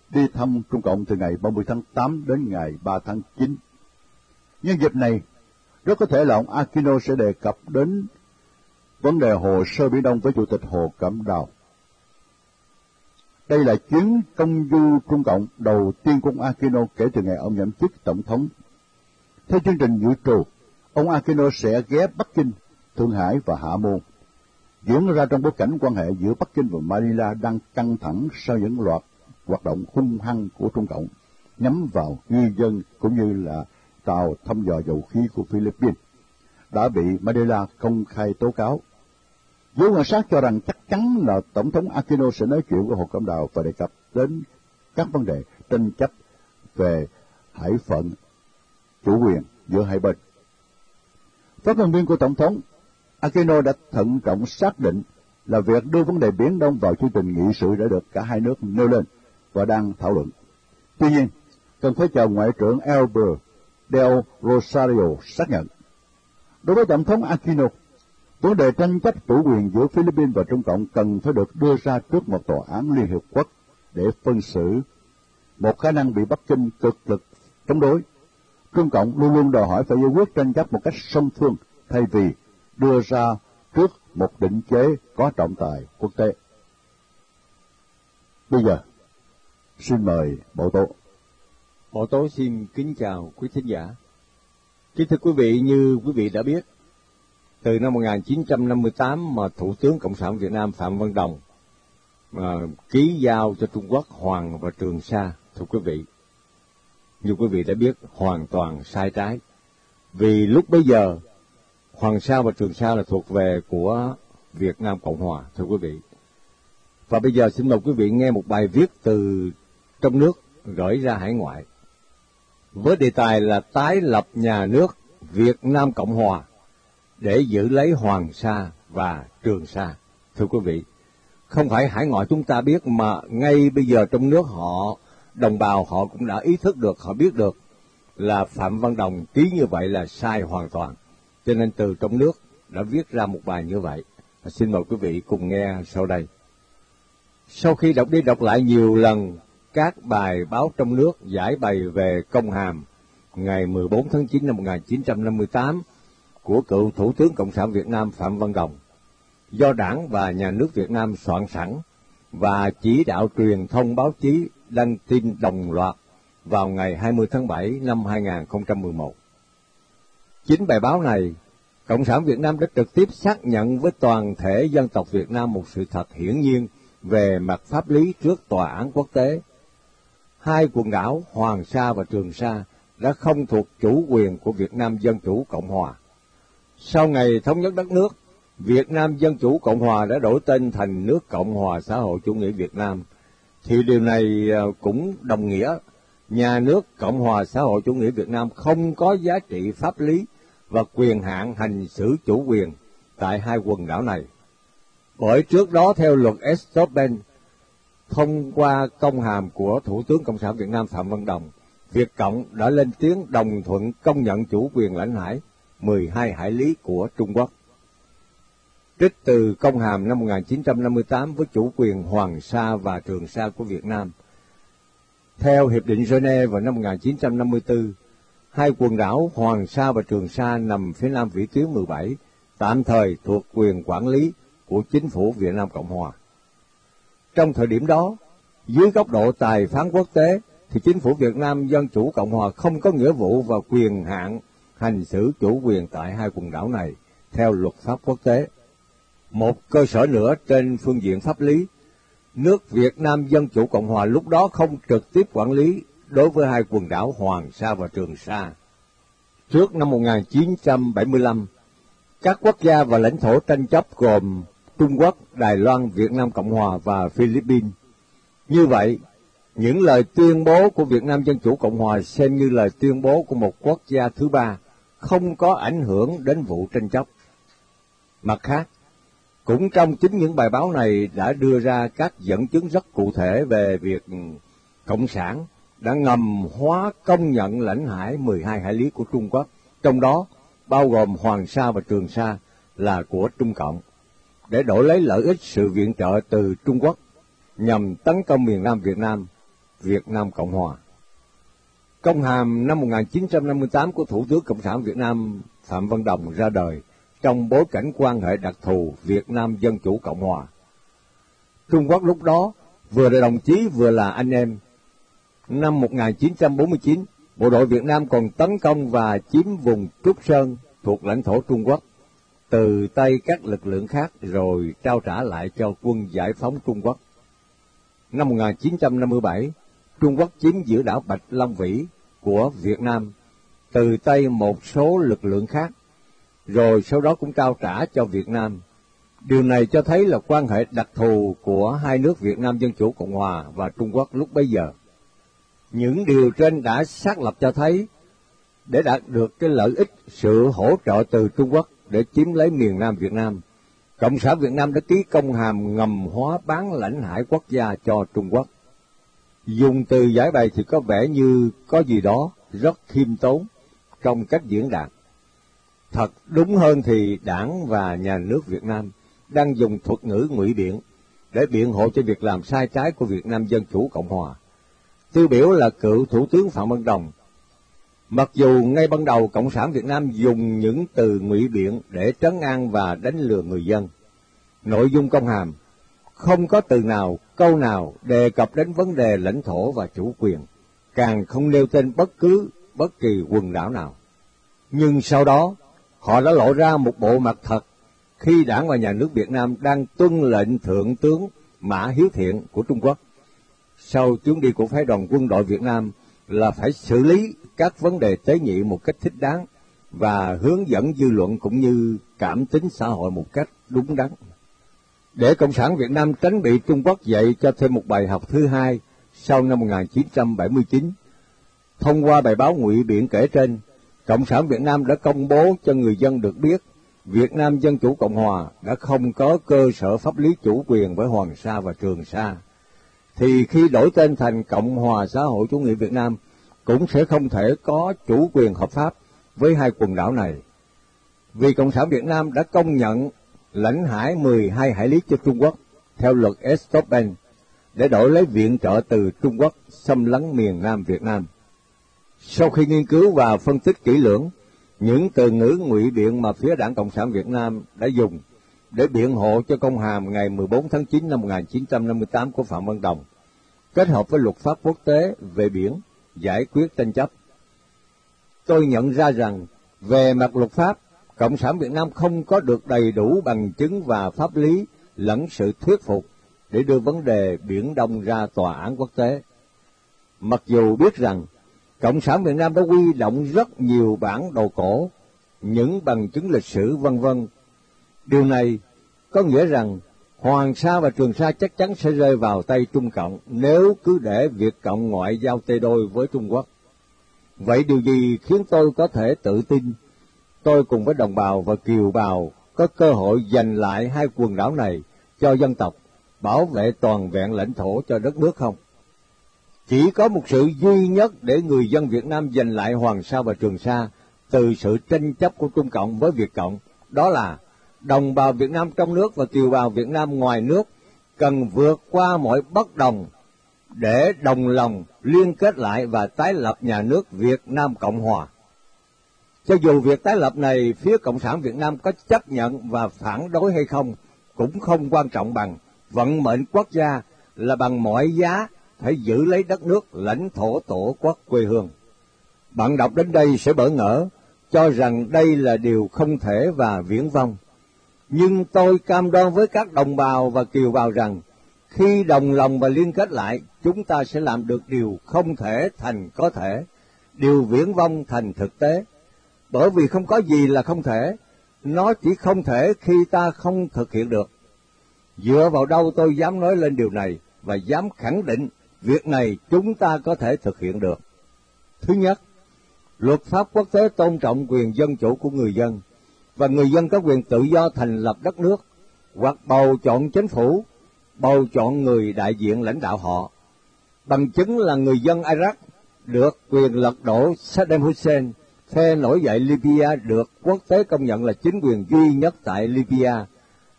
đi thăm Trung Cộng từ ngày 30 tháng 8 đến ngày 3 tháng 9. Nhân dịp này, rất có thể là ông Aquino sẽ đề cập đến vấn đề hồ sơ Biển Đông với Chủ tịch Hồ Cẩm Đào. Đây là chuyến công du Trung Cộng đầu tiên của ông Aquino kể từ ngày ông nhậm chức Tổng thống. Theo chương trình dự trù, ông Aquino sẽ ghé Bắc Kinh, Thượng Hải và Hạ Môn, diễn ra trong bối cảnh quan hệ giữa Bắc Kinh và Manila đang căng thẳng sau những loạt hoạt động hung hăng của Trung Cộng nhắm vào ngư dân cũng như là tàu thăm dò dầu khí của Philippines đã bị Manila công khai tố cáo. Giới quan sát cho rằng chắc chắn là Tổng thống Aquino sẽ nói chuyện với Hồ Cẩm Đào và đề cập đến các vấn đề tranh chấp về hải phận, chủ quyền giữa hai bên. Phát ngôn viên của Tổng thống Aquino đã thận trọng xác định là việc đưa vấn đề Biển Đông vào chương trình nghị sự đã được cả hai nước nêu lên và đang thảo luận. Tuy nhiên, cần phải chờ Ngoại trưởng Albert Del Rosario xác nhận. Đối với Tổng thống Aquino, vấn đề tranh chấp chủ quyền giữa Philippines và Trung Cộng cần phải được đưa ra trước một tòa án Liên Hiệp Quốc để phân xử. Một khả năng bị Bắc Kinh cực lực chống đối. Trung Cộng luôn luôn đòi hỏi phải giải quyết tranh chấp một cách song phương thay vì đưa ra trước một định chế có trọng tài quốc tế. Bây giờ, xin mời Bộ Tố. Bộ Tố xin kính chào quý thính giả. Kính thưa quý vị, như quý vị đã biết, từ năm 1958 mà Thủ tướng Cộng sản Việt Nam Phạm Văn Đồng mà ký giao cho Trung Quốc Hoàng và Trường Sa, thưa quý vị. Như quý vị đã biết, hoàn toàn sai trái. Vì lúc bấy giờ, Hoàng Sa và Trường Sa là thuộc về của Việt Nam Cộng Hòa, thưa quý vị. Và bây giờ xin mời quý vị nghe một bài viết từ trong nước gửi ra hải ngoại. Với đề tài là tái lập nhà nước Việt Nam Cộng Hòa để giữ lấy Hoàng Sa và Trường Sa. Thưa quý vị, không phải hải ngoại chúng ta biết mà ngay bây giờ trong nước họ, đồng bào họ cũng đã ý thức được, họ biết được là Phạm Văn Đồng ký như vậy là sai hoàn toàn. Cho nên từ trong nước đã viết ra một bài như vậy. Xin mời quý vị cùng nghe sau đây. Sau khi đọc đi đọc lại nhiều lần các bài báo trong nước giải bày về công hàm ngày 14 tháng 9 năm 1958 của cựu Thủ tướng Cộng sản Việt Nam Phạm Văn Đồng, do Đảng và Nhà nước Việt Nam soạn sẵn và chỉ đạo truyền thông báo chí đăng tin đồng loạt vào ngày 20 tháng 7 năm 2011. Chính bài báo này, Cộng sản Việt Nam đã trực tiếp xác nhận với toàn thể dân tộc Việt Nam một sự thật hiển nhiên về mặt pháp lý trước tòa án quốc tế. Hai quần đảo Hoàng Sa và Trường Sa đã không thuộc chủ quyền của Việt Nam Dân Chủ Cộng Hòa. Sau ngày thống nhất đất nước, Việt Nam Dân Chủ Cộng Hòa đã đổi tên thành nước Cộng Hòa Xã hội Chủ nghĩa Việt Nam, thì điều này à, cũng đồng nghĩa nhà nước Cộng hòa xã hội chủ nghĩa Việt Nam không có giá trị pháp lý và quyền hạn hành xử chủ quyền tại hai quần đảo này. Bởi trước đó theo luật Estopen, thông qua công hàm của Thủ tướng Cộng sản Việt Nam Phạm Văn Đồng, Việt Cộng đã lên tiếng đồng thuận công nhận chủ quyền lãnh hải 12 hải lý của Trung Quốc. Trích từ công hàm năm 1958 với chủ quyền Hoàng Sa và Trường Sa của Việt Nam – theo Hiệp định Geneva vào năm 1954, hai quần đảo Hoàng Sa và Trường Sa nằm phía nam vĩ tuyến 17, tạm thời thuộc quyền quản lý của chính phủ Việt Nam Cộng Hòa. Trong thời điểm đó, dưới góc độ tài phán quốc tế, thì chính phủ Việt Nam Dân Chủ Cộng Hòa không có nghĩa vụ và quyền hạn hành xử chủ quyền tại hai quần đảo này theo luật pháp quốc tế. Một cơ sở nữa trên phương diện pháp lý nước Việt Nam Dân Chủ Cộng Hòa lúc đó không trực tiếp quản lý đối với hai quần đảo Hoàng Sa và Trường Sa. Trước năm 1975, các quốc gia và lãnh thổ tranh chấp gồm Trung Quốc, Đài Loan, Việt Nam Cộng Hòa và Philippines. Như vậy, những lời tuyên bố của Việt Nam Dân Chủ Cộng Hòa xem như lời tuyên bố của một quốc gia thứ ba, không có ảnh hưởng đến vụ tranh chấp. Mặt khác, cũng trong chính những bài báo này đã đưa ra các dẫn chứng rất cụ thể về việc Cộng sản đã ngầm hóa công nhận lãnh hải 12 hải lý của Trung Quốc, trong đó bao gồm Hoàng Sa và Trường Sa là của Trung Cộng, để đổi lấy lợi ích sự viện trợ từ Trung Quốc nhằm tấn công miền Nam Việt Nam, Việt Nam Cộng Hòa. Công hàm năm 1958 của Thủ tướng Cộng sản Việt Nam Phạm Văn Đồng ra đời trong bối cảnh quan hệ đặc thù Việt Nam Dân Chủ Cộng Hòa. Trung Quốc lúc đó vừa là đồng chí vừa là anh em. Năm 1949, bộ đội Việt Nam còn tấn công và chiếm vùng Trúc Sơn thuộc lãnh thổ Trung Quốc từ tay các lực lượng khác rồi trao trả lại cho quân giải phóng Trung Quốc. Năm 1957, Trung Quốc chiếm giữ đảo Bạch Long Vĩ của Việt Nam từ tay một số lực lượng khác rồi sau đó cũng trao trả cho Việt Nam. Điều này cho thấy là quan hệ đặc thù của hai nước Việt Nam Dân Chủ Cộng Hòa và Trung Quốc lúc bấy giờ. Những điều trên đã xác lập cho thấy để đạt được cái lợi ích sự hỗ trợ từ Trung Quốc để chiếm lấy miền Nam Việt Nam, Cộng sản Việt Nam đã ký công hàm ngầm hóa bán lãnh hải quốc gia cho Trung Quốc. Dùng từ giải bày thì có vẻ như có gì đó rất khiêm tốn trong cách diễn đạt. Thật đúng hơn thì đảng và nhà nước Việt Nam đang dùng thuật ngữ ngụy biện để biện hộ cho việc làm sai trái của Việt Nam Dân Chủ Cộng Hòa. Tiêu biểu là cựu Thủ tướng Phạm Văn Đồng. Mặc dù ngay ban đầu Cộng sản Việt Nam dùng những từ ngụy biện để trấn an và đánh lừa người dân. Nội dung công hàm không có từ nào, câu nào đề cập đến vấn đề lãnh thổ và chủ quyền, càng không nêu tên bất cứ bất kỳ quần đảo nào. Nhưng sau đó, họ đã lộ ra một bộ mặt thật khi đảng và nhà nước Việt Nam đang tuân lệnh Thượng tướng Mã Hiếu Thiện của Trung Quốc. Sau chuyến đi của phái đoàn quân đội Việt Nam là phải xử lý các vấn đề tế nhị một cách thích đáng và hướng dẫn dư luận cũng như cảm tính xã hội một cách đúng đắn. Để Cộng sản Việt Nam tránh bị Trung Quốc dạy cho thêm một bài học thứ hai sau năm 1979, thông qua bài báo ngụy biện kể trên, Cộng sản Việt Nam đã công bố cho người dân được biết, Việt Nam Dân Chủ Cộng Hòa đã không có cơ sở pháp lý chủ quyền với Hoàng Sa và Trường Sa. Thì khi đổi tên thành Cộng Hòa Xã hội Chủ nghĩa Việt Nam, cũng sẽ không thể có chủ quyền hợp pháp với hai quần đảo này. Vì Cộng sản Việt Nam đã công nhận lãnh hải 12 hải lý cho Trung Quốc theo luật Estoppel để đổi lấy viện trợ từ Trung Quốc xâm lấn miền Nam Việt Nam. Sau khi nghiên cứu và phân tích kỹ lưỡng, những từ ngữ ngụy biện mà phía Đảng Cộng sản Việt Nam đã dùng để biện hộ cho công hàm ngày 14 tháng 9 năm 1958 của Phạm Văn Đồng, kết hợp với luật pháp quốc tế về biển, giải quyết tranh chấp. Tôi nhận ra rằng, về mặt luật pháp, Cộng sản Việt Nam không có được đầy đủ bằng chứng và pháp lý lẫn sự thuyết phục để đưa vấn đề Biển Đông ra tòa án quốc tế. Mặc dù biết rằng Cộng sản Việt Nam đã quy động rất nhiều bản đồ cổ, những bằng chứng lịch sử vân vân. Điều này có nghĩa rằng Hoàng Sa và Trường Sa chắc chắn sẽ rơi vào tay Trung Cộng nếu cứ để Việt Cộng ngoại giao tê đôi với Trung Quốc. Vậy điều gì khiến tôi có thể tự tin tôi cùng với đồng bào và kiều bào có cơ hội giành lại hai quần đảo này cho dân tộc, bảo vệ toàn vẹn lãnh thổ cho đất nước không? Chỉ có một sự duy nhất để người dân Việt Nam giành lại Hoàng Sa và Trường Sa từ sự tranh chấp của Trung Cộng với Việt Cộng, đó là đồng bào Việt Nam trong nước và kiều bào Việt Nam ngoài nước cần vượt qua mọi bất đồng để đồng lòng liên kết lại và tái lập nhà nước Việt Nam Cộng Hòa. Cho dù việc tái lập này phía Cộng sản Việt Nam có chấp nhận và phản đối hay không, cũng không quan trọng bằng vận mệnh quốc gia là bằng mọi giá phải giữ lấy đất nước lãnh thổ tổ quốc quê hương. Bạn đọc đến đây sẽ bỡ ngỡ, cho rằng đây là điều không thể và viễn vông. Nhưng tôi cam đoan với các đồng bào và kiều bào rằng, khi đồng lòng và liên kết lại, chúng ta sẽ làm được điều không thể thành có thể, điều viễn vông thành thực tế. Bởi vì không có gì là không thể, nó chỉ không thể khi ta không thực hiện được. Dựa vào đâu tôi dám nói lên điều này và dám khẳng định việc này chúng ta có thể thực hiện được. Thứ nhất, luật pháp quốc tế tôn trọng quyền dân chủ của người dân, và người dân có quyền tự do thành lập đất nước, hoặc bầu chọn chính phủ, bầu chọn người đại diện lãnh đạo họ. Bằng chứng là người dân Iraq được quyền lật đổ Saddam Hussein, phe nổi dậy Libya được quốc tế công nhận là chính quyền duy nhất tại Libya.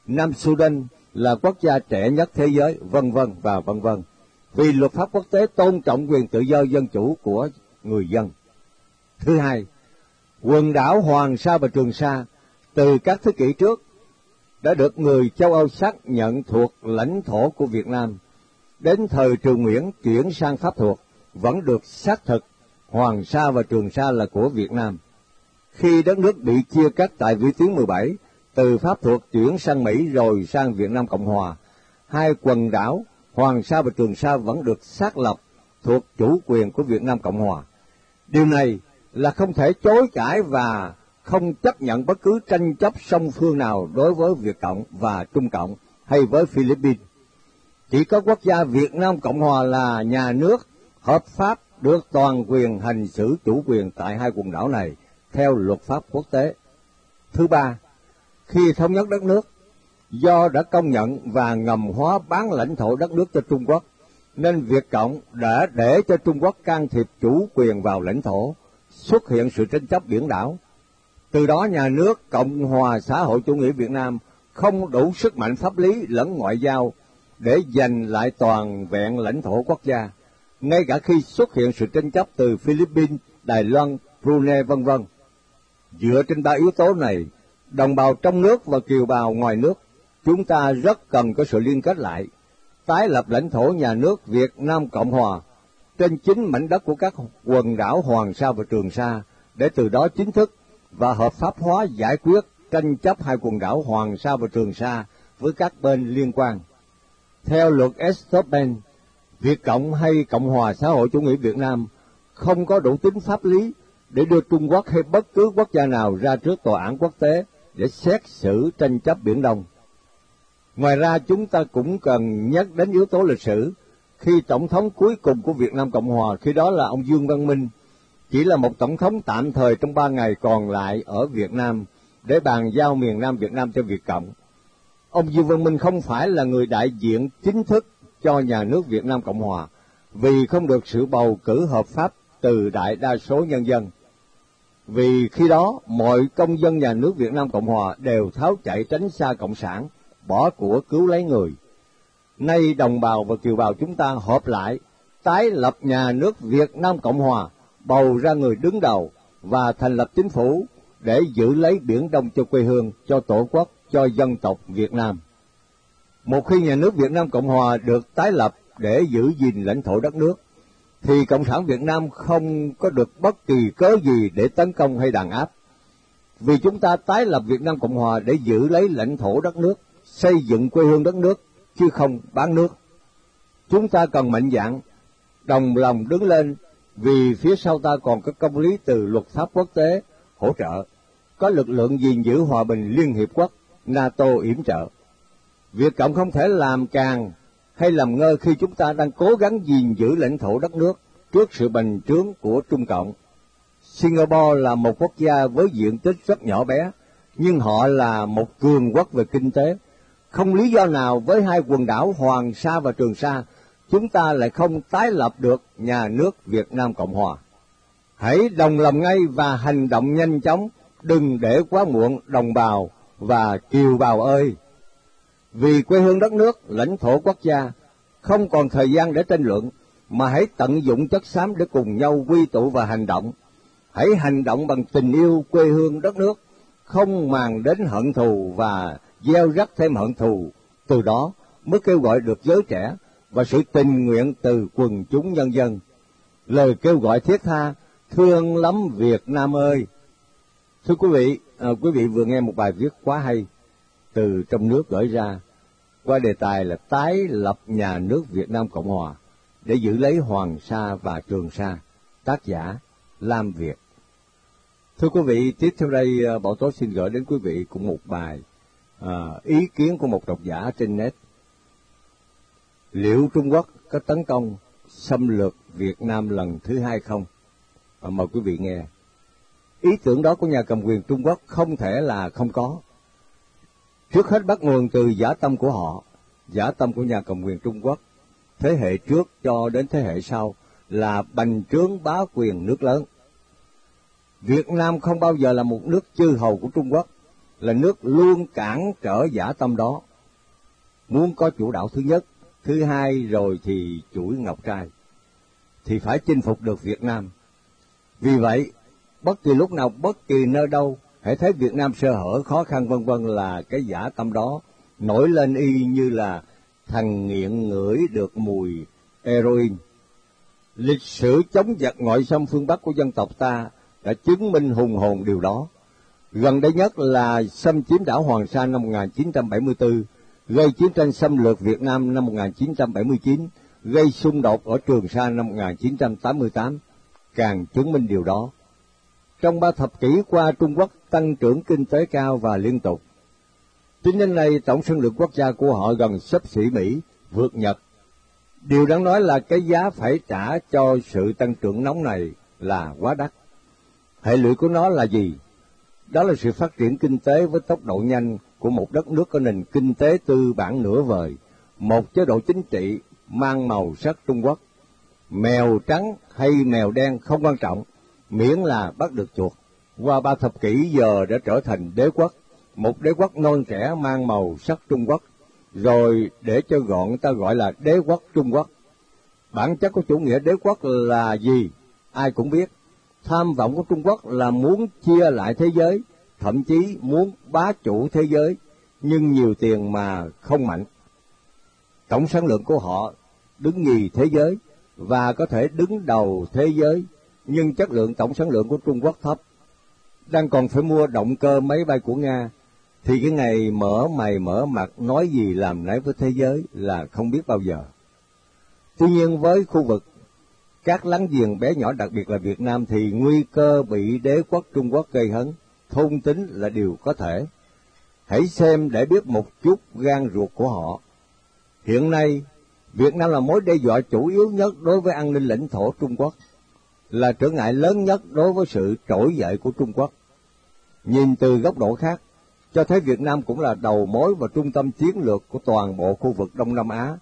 Nam Sudan là quốc gia trẻ nhất thế giới, vân vân và vân vân vì luật pháp quốc tế tôn trọng quyền tự do dân chủ của người dân. Thứ hai, quần đảo Hoàng Sa và Trường Sa từ các thế kỷ trước đã được người châu Âu xác nhận thuộc lãnh thổ của Việt Nam. Đến thời Trường Nguyễn chuyển sang Pháp thuộc vẫn được xác thực Hoàng Sa và Trường Sa là của Việt Nam. Khi đất nước bị chia cắt tại Vĩ Tuyến 17, từ Pháp thuộc chuyển sang Mỹ rồi sang Việt Nam Cộng Hòa, hai quần đảo Hoàng Sa và Trường Sa vẫn được xác lập thuộc chủ quyền của Việt Nam Cộng Hòa. Điều này là không thể chối cãi và không chấp nhận bất cứ tranh chấp song phương nào đối với Việt Cộng và Trung Cộng hay với Philippines. Chỉ có quốc gia Việt Nam Cộng Hòa là nhà nước hợp pháp được toàn quyền hành xử chủ quyền tại hai quần đảo này theo luật pháp quốc tế. Thứ ba, khi thống nhất đất nước, do đã công nhận và ngầm hóa bán lãnh thổ đất nước cho Trung Quốc, nên Việt Cộng đã để cho Trung Quốc can thiệp chủ quyền vào lãnh thổ, xuất hiện sự tranh chấp biển đảo. Từ đó nhà nước Cộng hòa xã hội chủ nghĩa Việt Nam không đủ sức mạnh pháp lý lẫn ngoại giao để giành lại toàn vẹn lãnh thổ quốc gia, ngay cả khi xuất hiện sự tranh chấp từ Philippines, Đài Loan, Brunei vân vân. Dựa trên ba yếu tố này, đồng bào trong nước và kiều bào ngoài nước chúng ta rất cần có sự liên kết lại, tái lập lãnh thổ nhà nước Việt Nam Cộng Hòa trên chính mảnh đất của các quần đảo Hoàng Sa và Trường Sa, để từ đó chính thức và hợp pháp hóa giải quyết tranh chấp hai quần đảo Hoàng Sa và Trường Sa với các bên liên quan. Theo luật Estoppel, Việt Cộng hay Cộng hòa xã hội chủ nghĩa Việt Nam không có đủ tính pháp lý để đưa Trung Quốc hay bất cứ quốc gia nào ra trước tòa án quốc tế để xét xử tranh chấp Biển Đông. Ngoài ra chúng ta cũng cần nhắc đến yếu tố lịch sử khi tổng thống cuối cùng của Việt Nam Cộng Hòa khi đó là ông Dương Văn Minh chỉ là một tổng thống tạm thời trong ba ngày còn lại ở Việt Nam để bàn giao miền Nam Việt Nam cho Việt Cộng. Ông Dương Văn Minh không phải là người đại diện chính thức cho nhà nước Việt Nam Cộng Hòa vì không được sự bầu cử hợp pháp từ đại đa số nhân dân. Vì khi đó, mọi công dân nhà nước Việt Nam Cộng Hòa đều tháo chạy tránh xa Cộng sản, bỏ của cứu lấy người. Nay đồng bào và kiều bào chúng ta họp lại, tái lập nhà nước Việt Nam Cộng Hòa, bầu ra người đứng đầu và thành lập chính phủ để giữ lấy Biển Đông cho quê hương, cho Tổ quốc, cho dân tộc Việt Nam. Một khi nhà nước Việt Nam Cộng Hòa được tái lập để giữ gìn lãnh thổ đất nước, thì Cộng sản Việt Nam không có được bất kỳ cớ gì để tấn công hay đàn áp. Vì chúng ta tái lập Việt Nam Cộng Hòa để giữ lấy lãnh thổ đất nước, xây dựng quê hương đất nước, chứ không bán nước. Chúng ta cần mạnh dạn, đồng lòng đứng lên vì phía sau ta còn có công lý từ luật pháp quốc tế hỗ trợ, có lực lượng gìn giữ hòa bình Liên Hiệp Quốc, NATO yểm trợ. Việt Cộng không thể làm càng hay làm ngơ khi chúng ta đang cố gắng gìn giữ lãnh thổ đất nước trước sự bành trướng của Trung Cộng. Singapore là một quốc gia với diện tích rất nhỏ bé, nhưng họ là một cường quốc về kinh tế. Không lý do nào với hai quần đảo Hoàng Sa và Trường Sa, chúng ta lại không tái lập được nhà nước Việt Nam Cộng Hòa. Hãy đồng lòng ngay và hành động nhanh chóng, đừng để quá muộn đồng bào và kiều bào ơi! Vì quê hương đất nước, lãnh thổ quốc gia, không còn thời gian để tranh luận, mà hãy tận dụng chất xám để cùng nhau quy tụ và hành động. Hãy hành động bằng tình yêu quê hương đất nước, không màng đến hận thù và gieo rắc thêm hận thù. Từ đó mới kêu gọi được giới trẻ và sự tình nguyện từ quần chúng nhân dân. Lời kêu gọi thiết tha, thương lắm Việt Nam ơi! Thưa quý vị, à, quý vị vừa nghe một bài viết quá hay từ trong nước gửi ra qua đề tài là tái lập nhà nước Việt Nam Cộng Hòa để giữ lấy Hoàng Sa và Trường Sa. Tác giả Lam Việt. Thưa quý vị, tiếp theo đây à, Bảo Tố xin gửi đến quý vị cũng một bài à, ý kiến của một độc giả trên net. Liệu Trung Quốc có tấn công xâm lược Việt Nam lần thứ hai không? À, mời quý vị nghe. Ý tưởng đó của nhà cầm quyền Trung Quốc không thể là không có Trước hết bắt nguồn từ giả tâm của họ, giả tâm của nhà cầm quyền Trung Quốc, thế hệ trước cho đến thế hệ sau là bành trướng bá quyền nước lớn. Việt Nam không bao giờ là một nước chư hầu của Trung Quốc, là nước luôn cản trở giả tâm đó. Muốn có chủ đạo thứ nhất, thứ hai rồi thì chuỗi ngọc trai, thì phải chinh phục được Việt Nam. Vì vậy, bất kỳ lúc nào, bất kỳ nơi đâu, hãy thấy Việt Nam sơ hở khó khăn vân vân là cái giả tâm đó nổi lên y như là thằng nghiện ngửi được mùi heroin. Lịch sử chống giặc ngoại xâm phương Bắc của dân tộc ta đã chứng minh hùng hồn điều đó. Gần đây nhất là xâm chiếm đảo Hoàng Sa năm 1974, gây chiến tranh xâm lược Việt Nam năm 1979, gây xung đột ở Trường Sa năm 1988, càng chứng minh điều đó. Trong ba thập kỷ qua, Trung Quốc tăng trưởng kinh tế cao và liên tục. Tính đến nay, tổng sản lượng quốc gia của họ gần sấp xỉ Mỹ, vượt Nhật. Điều đáng nói là cái giá phải trả cho sự tăng trưởng nóng này là quá đắt. Hệ lụy của nó là gì? Đó là sự phát triển kinh tế với tốc độ nhanh của một đất nước có nền kinh tế tư bản nửa vời, một chế độ chính trị mang màu sắc Trung Quốc. Mèo trắng hay mèo đen không quan trọng, miễn là bắt được chuột. Qua ba thập kỷ giờ đã trở thành đế quốc, một đế quốc non trẻ mang màu sắc Trung Quốc, rồi để cho gọn ta gọi là đế quốc Trung Quốc. Bản chất của chủ nghĩa đế quốc là gì? Ai cũng biết. Tham vọng của Trung Quốc là muốn chia lại thế giới, thậm chí muốn bá chủ thế giới, nhưng nhiều tiền mà không mạnh. Tổng sản lượng của họ đứng nhì thế giới và có thể đứng đầu thế giới nhưng chất lượng tổng sản lượng của Trung Quốc thấp. Đang còn phải mua động cơ máy bay của Nga, thì cái ngày mở mày mở mặt nói gì làm nấy với thế giới là không biết bao giờ. Tuy nhiên với khu vực các láng giềng bé nhỏ đặc biệt là Việt Nam thì nguy cơ bị đế quốc Trung Quốc gây hấn, thôn tính là điều có thể. Hãy xem để biết một chút gan ruột của họ. Hiện nay, Việt Nam là mối đe dọa chủ yếu nhất đối với an ninh lãnh thổ Trung Quốc, là trở ngại lớn nhất đối với sự trỗi dậy của Trung Quốc. Nhìn từ góc độ khác, cho thấy Việt Nam cũng là đầu mối và trung tâm chiến lược của toàn bộ khu vực Đông Nam Á.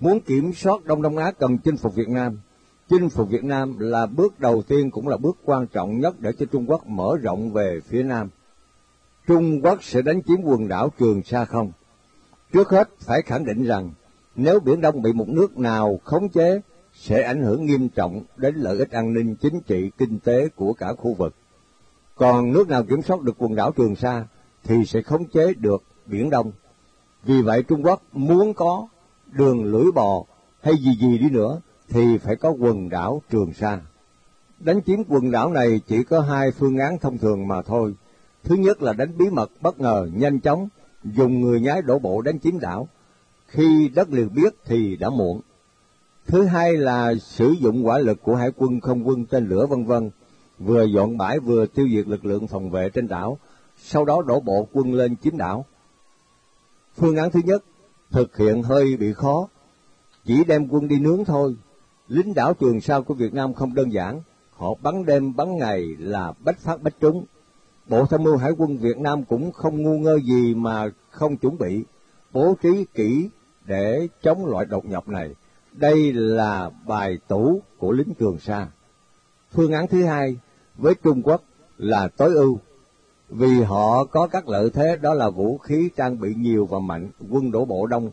Muốn kiểm soát Đông Nam Á cần chinh phục Việt Nam. Chinh phục Việt Nam là bước đầu tiên cũng là bước quan trọng nhất để cho Trung Quốc mở rộng về phía Nam. Trung Quốc sẽ đánh chiếm quần đảo Trường Sa không? Trước hết phải khẳng định rằng nếu Biển Đông bị một nước nào khống chế, sẽ ảnh hưởng nghiêm trọng đến lợi ích an ninh chính trị, kinh tế của cả khu vực. Còn nước nào kiểm soát được quần đảo Trường Sa thì sẽ khống chế được Biển Đông. Vì vậy Trung Quốc muốn có đường lưỡi bò hay gì gì đi nữa thì phải có quần đảo Trường Sa. Đánh chiếm quần đảo này chỉ có hai phương án thông thường mà thôi. Thứ nhất là đánh bí mật bất ngờ, nhanh chóng, dùng người nhái đổ bộ đánh chiếm đảo. Khi đất liền biết thì đã muộn. Thứ hai là sử dụng quả lực của hải quân, không quân, tên lửa vân vân, vừa dọn bãi vừa tiêu diệt lực lượng phòng vệ trên đảo, sau đó đổ bộ quân lên chiếm đảo. Phương án thứ nhất, thực hiện hơi bị khó, chỉ đem quân đi nướng thôi. Lính đảo Trường Sa của Việt Nam không đơn giản, họ bắn đêm bắn ngày là bách phát bách trúng. Bộ Tham mưu Hải quân Việt Nam cũng không ngu ngơ gì mà không chuẩn bị, bố trí kỹ để chống loại đột nhập này. Đây là bài tủ của lính Trường Sa. Phương án thứ hai với Trung Quốc là tối ưu, vì họ có các lợi thế đó là vũ khí trang bị nhiều và mạnh, quân đổ bộ đông.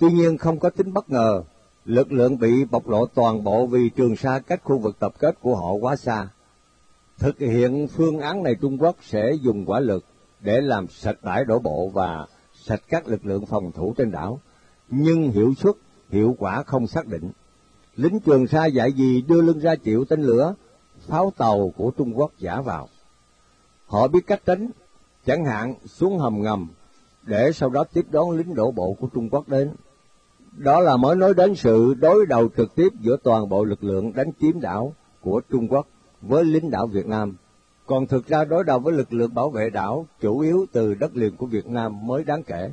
Tuy nhiên không có tính bất ngờ, lực lượng bị bộc lộ toàn bộ vì Trường Sa cách khu vực tập kết của họ quá xa. Thực hiện phương án này Trung Quốc sẽ dùng quả lực để làm sạch bãi đổ bộ và sạch các lực lượng phòng thủ trên đảo, nhưng hiệu suất, hiệu quả không xác định. Lính Trường Sa dạy gì đưa lưng ra chịu tên lửa, pháo tàu của Trung Quốc giả vào. Họ biết cách tránh, chẳng hạn xuống hầm ngầm, để sau đó tiếp đón lính đổ bộ của Trung Quốc đến. Đó là mới nói đến sự đối đầu trực tiếp giữa toàn bộ lực lượng đánh chiếm đảo của Trung Quốc với lính đảo Việt Nam. Còn thực ra đối đầu với lực lượng bảo vệ đảo chủ yếu từ đất liền của Việt Nam mới đáng kể.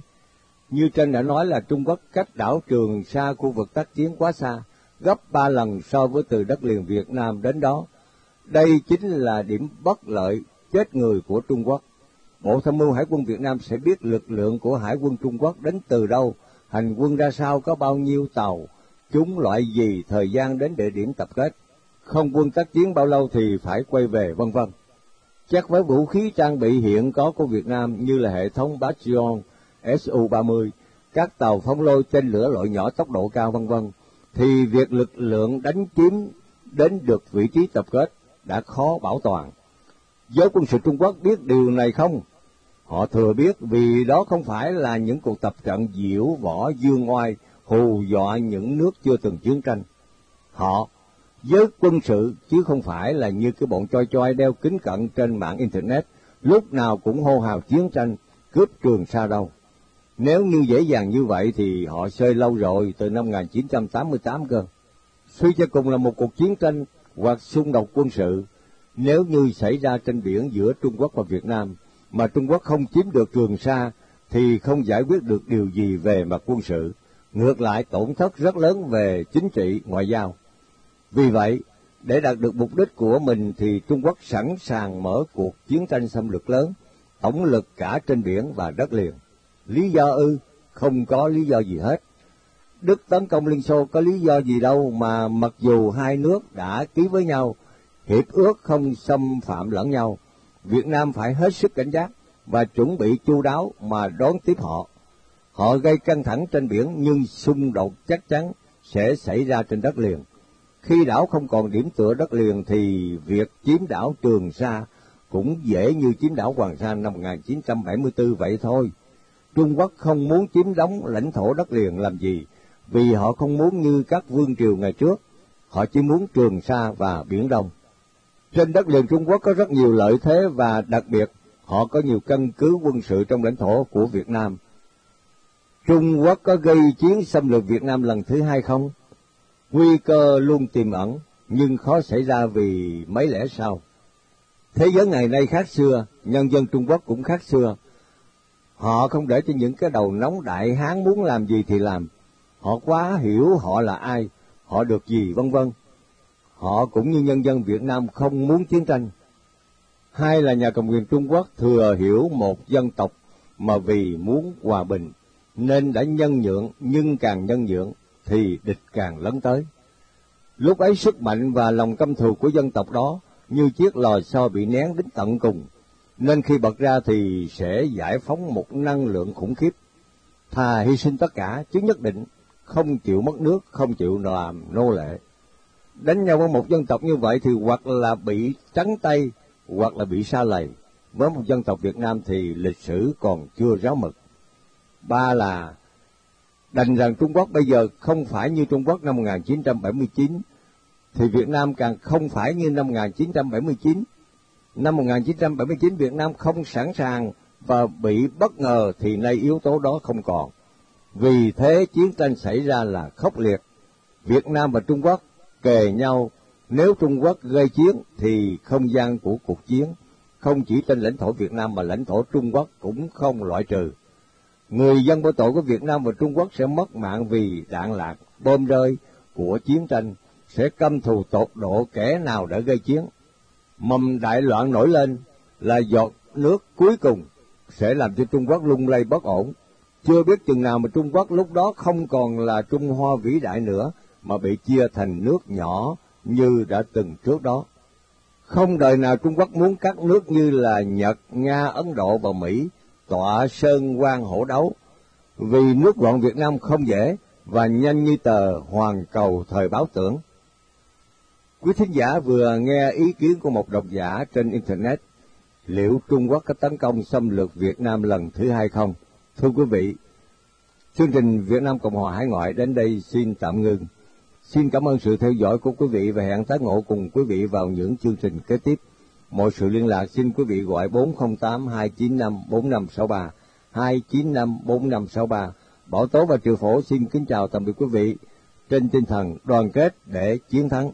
Như trên đã nói là Trung Quốc cách đảo Trường Sa khu vực tác chiến quá xa, gấp ba lần so với từ đất liền Việt Nam đến đó. Đây chính là điểm bất lợi chết người của Trung Quốc. Bộ Tham mưu Hải quân Việt Nam sẽ biết lực lượng của Hải quân Trung Quốc đến từ đâu, hành quân ra sao, có bao nhiêu tàu, chúng loại gì, thời gian đến địa điểm tập kết, không quân tác chiến bao lâu thì phải quay về, vân vân. Chắc với vũ khí trang bị hiện có của Việt Nam như là hệ thống Bastion, Su-30, các tàu phóng lôi tên lửa loại nhỏ tốc độ cao vân vân, thì việc lực lượng đánh chiếm đến được vị trí tập kết đã khó bảo toàn. Giới quân sự Trung Quốc biết điều này không? Họ thừa biết vì đó không phải là những cuộc tập trận diễu võ dương oai hù dọa những nước chưa từng chiến tranh. Họ, với quân sự chứ không phải là như cái bọn choi choi đeo kính cận trên mạng Internet, lúc nào cũng hô hào chiến tranh, cướp trường xa đâu. Nếu như dễ dàng như vậy thì họ sơi lâu rồi, từ năm 1988 cơ. Suy cho cùng là một cuộc chiến tranh hoặc xung đột quân sự, nếu như xảy ra trên biển giữa Trung Quốc và Việt Nam, mà Trung Quốc không chiếm được Trường Sa, thì không giải quyết được điều gì về mặt quân sự, ngược lại tổn thất rất lớn về chính trị, ngoại giao. Vì vậy, để đạt được mục đích của mình thì Trung Quốc sẵn sàng mở cuộc chiến tranh xâm lược lớn, tổng lực cả trên biển và đất liền. Lý do ư? Không có lý do gì hết. Đức tấn công Liên Xô có lý do gì đâu mà mặc dù hai nước đã ký với nhau hiệp ước không xâm phạm lẫn nhau, Việt Nam phải hết sức cảnh giác và chuẩn bị chu đáo mà đón tiếp họ. Họ gây căng thẳng trên biển nhưng xung đột chắc chắn sẽ xảy ra trên đất liền. Khi đảo không còn điểm tựa đất liền thì việc chiếm đảo Trường Sa cũng dễ như chiếm đảo Hoàng Sa năm 1974 vậy thôi. Trung Quốc không muốn chiếm đóng lãnh thổ đất liền làm gì, vì họ không muốn như các vương triều ngày trước, họ chỉ muốn Trường Sa và Biển Đông. Trên đất liền Trung Quốc có rất nhiều lợi thế và đặc biệt họ có nhiều căn cứ quân sự trong lãnh thổ của Việt Nam. Trung Quốc có gây chiến xâm lược Việt Nam lần thứ hai không? Nguy cơ luôn tiềm ẩn, nhưng khó xảy ra vì mấy lẽ sau. Thế giới ngày nay khác xưa, nhân dân Trung Quốc cũng khác xưa. Họ không để cho những cái đầu nóng đại hán muốn làm gì thì làm. Họ quá hiểu họ là ai, họ được gì vân vân. Họ cũng như nhân dân Việt Nam không muốn chiến tranh. Hai là nhà cầm quyền Trung Quốc thừa hiểu một dân tộc mà vì muốn hòa bình nên đã nhân nhượng nhưng càng nhân nhượng thì địch càng lấn tới. Lúc ấy sức mạnh và lòng căm thù của dân tộc đó như chiếc lò xo bị nén đến tận cùng, nên khi bật ra thì sẽ giải phóng một năng lượng khủng khiếp. Thà hy sinh tất cả chứ nhất định không chịu mất nước, không chịu làm nô lệ. Đánh nhau với một dân tộc như vậy thì hoặc là bị trắng tay, hoặc là bị xa lầy. Với một dân tộc Việt Nam thì lịch sử còn chưa ráo mực. Ba là đành rằng Trung Quốc bây giờ không phải như Trung Quốc năm 1979, thì Việt Nam càng không phải như năm 1979. Năm 1979 Việt Nam không sẵn sàng và bị bất ngờ thì nay yếu tố đó không còn. Vì thế chiến tranh xảy ra là khốc liệt. Việt Nam và Trung Quốc kề nhau, nếu Trung Quốc gây chiến thì không gian của cuộc chiến không chỉ trên lãnh thổ Việt Nam mà lãnh thổ Trung Quốc cũng không loại trừ. Người dân vô tội của Việt Nam và Trung Quốc sẽ mất mạng vì đạn lạc, bom rơi của chiến tranh, sẽ căm thù tột độ kẻ nào đã gây chiến. Mầm đại loạn nổi lên là giọt nước cuối cùng sẽ làm cho Trung Quốc lung lay bất ổn. Chưa biết chừng nào mà Trung Quốc lúc đó không còn là Trung Hoa vĩ đại nữa, mà bị chia thành nước nhỏ như đã từng trước đó. Không đời nào Trung Quốc muốn các nước như là Nhật, Nga, Ấn Độ và Mỹ tọa sơn quan hổ đấu, vì nước loạn Việt Nam không dễ và nhanh như tờ hoàn cầu thời báo tưởng. Quý thính giả vừa nghe ý kiến của một độc giả trên Internet, liệu Trung Quốc có tấn công xâm lược Việt Nam lần thứ hai không? Thưa quý vị, chương trình Việt Nam Cộng hòa Hải ngoại đến đây xin tạm ngưng. Xin cảm ơn sự theo dõi của quý vị và hẹn tái ngộ cùng quý vị vào những chương trình kế tiếp. Mọi sự liên lạc xin quý vị gọi 408 295 4563 295 4563. Bảo Tố và Triều Phổ xin kính chào tạm biệt quý vị trên tinh thần đoàn kết để chiến thắng.